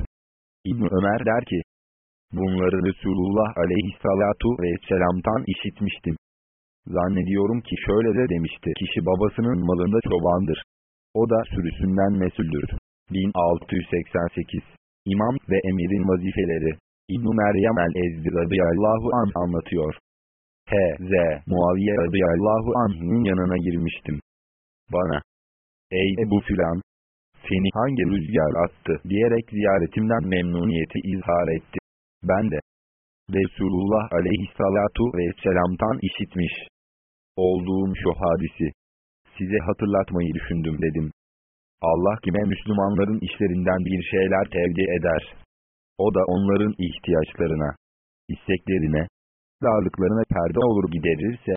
İbn Ömer der ki, bunları Resulullah aleyhissalatu vesselam'tan işitmiştim. Zannediyorum ki şöyle de demişti, kişi babasının malında çobandır. O da sürüsünden mesuldür. 1688 İmam ve emirin vazifeleri İbn-i Meryem el-Ezdi radıyallahu an anlatıyor. H.Z. Muaviye radıyallahu anh'ın yanına girmiştim. Bana, ey Ebu Filan, seni hangi rüzgar attı diyerek ziyaretimden memnuniyeti izhar etti. Ben de, Resulullah aleyhissalatu vesselam'tan işitmiş olduğum şu hadisi, size hatırlatmayı düşündüm dedim. Allah kime Müslümanların işlerinden bir şeyler tevdi eder. O da onların ihtiyaçlarına, isteklerine, darlıklarına perde olur giderirse,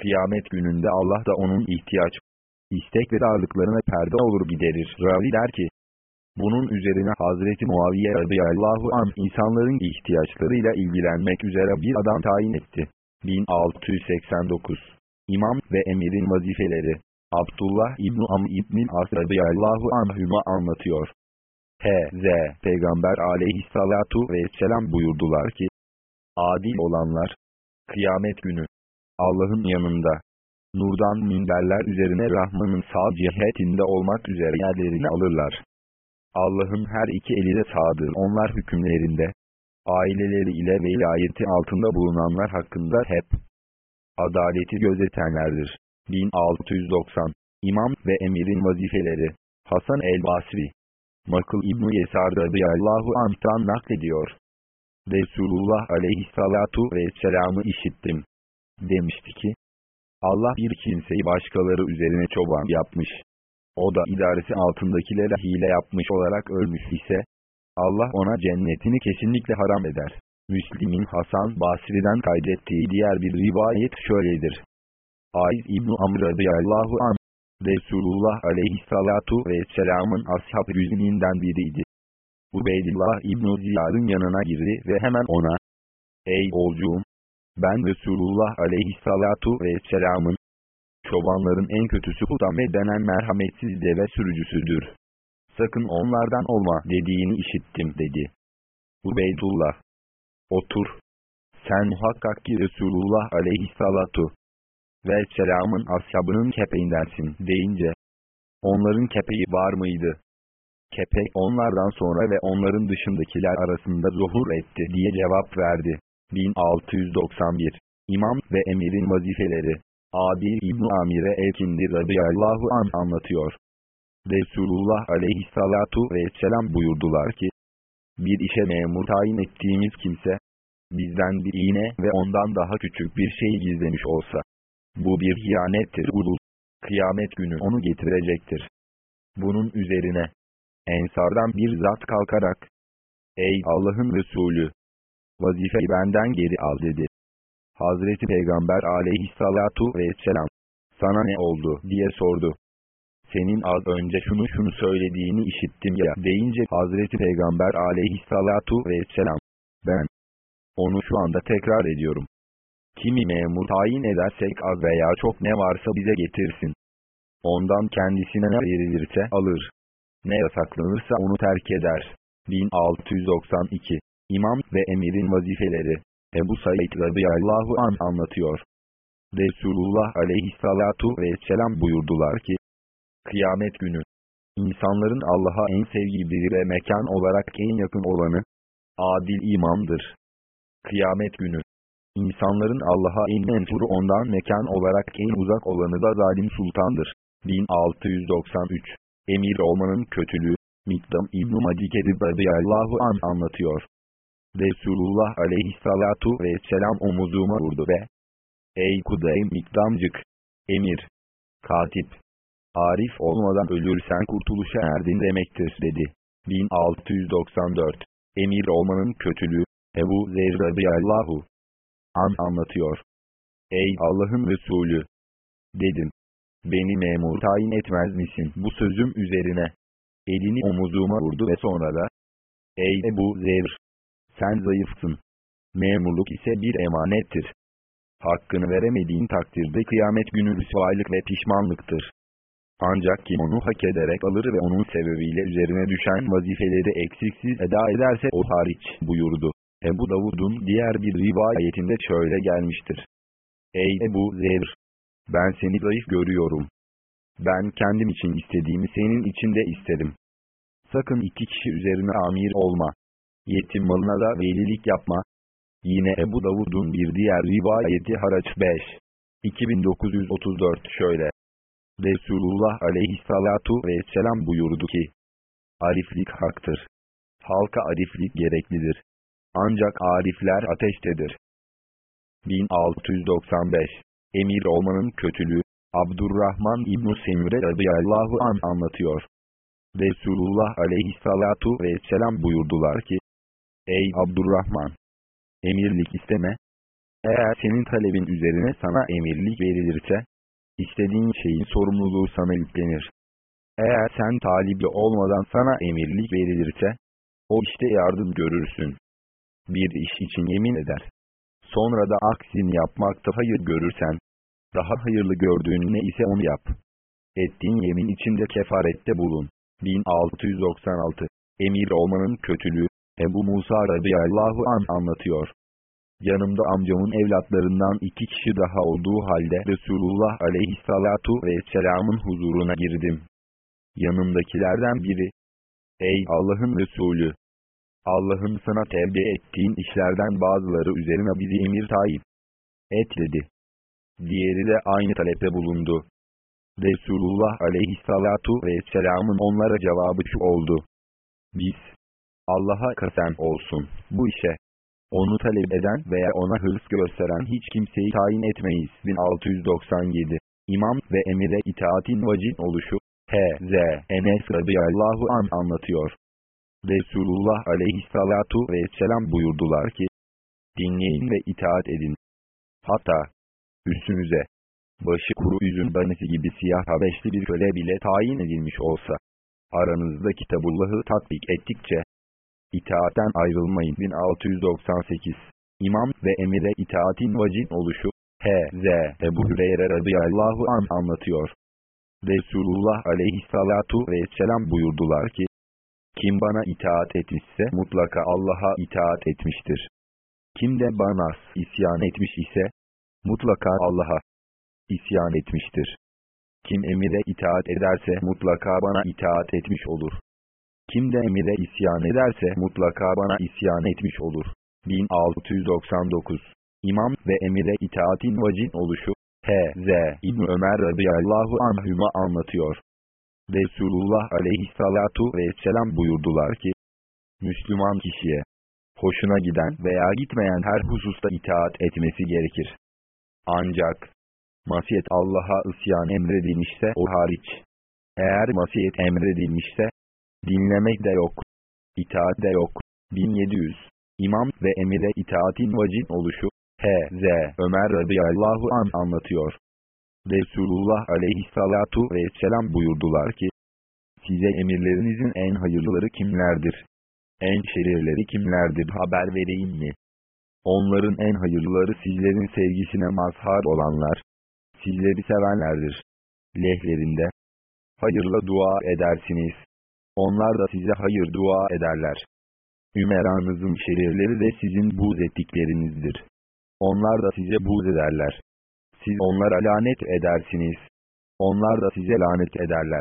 kıyamet gününde Allah da onun ihtiyaç, istek ve darlıklarına perde olur giderir. Ravi der ki, bunun üzerine Hazreti Muaviye radıyallahu an insanların ihtiyaçlarıyla ilgilenmek üzere bir adam tayin etti. 1689 İmam ve emirin vazifeleri Abdullah İbn Am İbn As radıyallahu anhüma anlatıyor. H.Z. Peygamber aleyhissalatu vesselam buyurdular ki, Adil olanlar, kıyamet günü, Allah'ın yanında, nurdan minberler üzerine Rahman'ın sağ cihetinde olmak üzere yerlerini alırlar. Allah'ın her iki eli de sağdır onlar hükümlerinde, aileleri ile velayeti altında bulunanlar hakkında hep, adaleti gözetenlerdir. 1690 İmam ve emirin vazifeleri Hasan el-Basri Makıl İbn-i Yesar radıyallahu anh'tan naklediyor. Resulullah aleyhissalatu vesselam'ı işittim. Demişti ki, Allah bir kimseyi başkaları üzerine çoban yapmış. O da idaresi altındakilere hile yapmış olarak ölmüş ise, Allah ona cennetini kesinlikle haram eder. Müslim'in Hasan Basri'den kaydettiği diğer bir rivayet şöyledir. Aiz İbn-i Amr radıyallahu anh, Resulullah aleyhissalatu vesselamın ashab yüzünden biriydi. Ubeydillah İbn-i Ziyad'ın yanına girdi ve hemen ona, Ey oğulcuğum! Ben Resulullah aleyhissalatu vesselamın, çobanların en kötüsü Hutame denen merhametsiz deve sürücüsüdür. Sakın onlardan olma dediğini işittim dedi. Ubeydullah, otur. Sen muhakkak ki Resulullah aleyhissalatu ve selamın ashabının kepeğindensin deyince, onların kepeği var mıydı? Kepek onlardan sonra ve onların dışındakiler arasında zuhur etti diye cevap verdi. 1691 İmam ve emirin vazifeleri Adil İbn Amire Elkindi radıyallahu an anlatıyor. Resulullah aleyhissalatu vesselam buyurdular ki, bir işe memur tayin ettiğimiz kimse, bizden bir iğne ve ondan daha küçük bir şey gizlemiş olsa, bu bir hiyanettir ulul. Kıyamet günü onu getirecektir. Bunun üzerine, Ensardan bir zat kalkarak, Ey Allah'ın Resulü! Vazifeyi benden geri al dedi. Hazreti Peygamber aleyhissalatu vesselam, sana ne oldu diye sordu. Senin az önce şunu şunu söylediğini işittim ya deyince Hazreti Peygamber aleyhissalatu vesselam, ben, onu şu anda tekrar ediyorum. Kimi memur tayin edersek az veya çok ne varsa bize getirsin. Ondan kendisine ne verilirse alır. Ne yasaklanırsa onu terk eder. 1692 İmam ve emirin vazifeleri Ebu Said radıyallahu an anlatıyor. Resulullah aleyhissalatu vesselam buyurdular ki, Kıyamet günü, insanların Allah'a en sevgili ve mekan olarak en yakın olanı, adil imamdır. Kıyamet günü, insanların Allah'a en menfuru ondan mekan olarak en uzak olanı da zalim sultandır. 1693 Emir olmanın kötülüğü, Mikdam İbn-i Madikeri radıyallahu an anlatıyor. Resulullah aleyhissalatu vesselam omuzuma vurdu ve Ey Kudey Mikdamcık! Emir! Katip! Arif olmadan ölürsen kurtuluşa erdin demektir dedi. 1694 Emir olmanın kötülüğü Ebu Zer radıyallahu an anlatıyor. Ey Allah'ın Resulü! Dedim. Beni memur tayin etmez misin? Bu sözüm üzerine. Elini omuzuma vurdu ve sonra da, Ey Ebu Zevr! Sen zayıfsın. Memurluk ise bir emanettir. Hakkını veremediğin takdirde kıyamet günü rüsvaylık ve pişmanlıktır. Ancak kim onu hak ederek alır ve onun sebebiyle üzerine düşen vazifeleri eksiksiz eda ederse o hariç buyurdu. Ebu Davud'un diğer bir rivayetinde şöyle gelmiştir. Ey Ebu Zevr! Ben seni zayıf görüyorum. Ben kendim için istediğimi senin için de isterim. Sakın iki kişi üzerine amir olma. Yetim malına da velilik yapma. Yine Ebu Davud'un bir diğer rivayeti haraç 5. 2934 şöyle. Resulullah aleyhissalatu vesselam buyurdu ki, Ariflik haktır. Halka ariflik gereklidir. Ancak arifler ateştedir. 1695 Emir olmanın kötülüğü, Abdurrahman İbn-i Semire radıyallahu an anlatıyor. Resulullah aleyhissalatu vesselam buyurdular ki, Ey Abdurrahman! Emirlik isteme. Eğer senin talebin üzerine sana emirlik verilirse, istediğin şeyin sorumluluğu sana yüklenir. Eğer sen talibi olmadan sana emirlik verilirse, o işte yardım görürsün. Bir iş için yemin eder. Sonra da aksini yapmakta hayır görürsen, daha hayırlı gördüğün ne ise onu yap. Ettiğin yemin içinde kefarette bulun. 1696 Emir olmanın kötülüğü Ebu Musa radıyallahu an anlatıyor. Yanımda amcamın evlatlarından iki kişi daha olduğu halde Resulullah aleyhissalatu vesselamın huzuruna girdim. Yanımdakilerden biri, Ey Allah'ın Resulü! Allah'ın sana tevbe ettiğin işlerden bazıları üzerine bizi emir tayin et dedi. Diğeri de aynı talepte bulundu. Resulullah aleyhissalatu vesselamın onlara cevabı şu oldu. Biz, Allah'a kasem olsun, bu işe, onu talep eden veya ona hırs gösteren hiç kimseyi tayin etmeyiz. 1697 İmam ve emire itaatin vacip oluşu, H.Z. Enes radıyallahu an anlatıyor. Resulullah aleyhissalatu vesselam buyurdular ki, dinleyin ve itaat edin. Hatta, üstünüze, başı kuru üzüm danesi gibi siyah habeşli bir köle bile tayin edilmiş olsa, aranızda kitabullahı tatbik ettikçe, itaatten ayrılmayın 1698. İmam ve emire itaatin vacin oluşu, H.Z. Ebu Hüreyre radıyallahu an anlatıyor. Resulullah aleyhissalatu vesselam buyurdular ki, kim bana itaat etmişse mutlaka Allah'a itaat etmiştir. Kim de bana isyan etmiş ise, mutlaka Allah'a isyan etmiştir. Kim emire itaat ederse mutlaka bana itaat etmiş olur. Kim de emire isyan ederse mutlaka bana isyan etmiş olur. 1699 İmam ve emire itaatin vacin oluşu, H.Z. İbn Ömer radıyallahu anhüma anlatıyor. Resulullah aleyhissalatu vesselam buyurdular ki, Müslüman kişiye, hoşuna giden veya gitmeyen her hususta itaat etmesi gerekir. Ancak, masiyet Allah'a isyan emredilmişse o hariç. Eğer masiyet emredilmişse, dinlemek de yok, itaat de yok. 1700 İmam ve emire itaatin vacin oluşu, H.Z. Ömer radıyallahu an anlatıyor. Resulullah aleyhissalatu vesselam buyurdular ki, size emirlerinizin en hayırlıları kimlerdir? En şerirleri kimlerdir haber vereyim mi? Onların en hayırlıları sizlerin sevgisine mazhar olanlar, sizleri sevenlerdir. Lehlerinde, hayırla dua edersiniz. Onlar da size hayır dua ederler. Ümeranızın şerirleri de sizin buğz ettiklerinizdir. Onlar da size buğz ederler. Siz onlara lanet edersiniz. Onlar da size lanet ederler.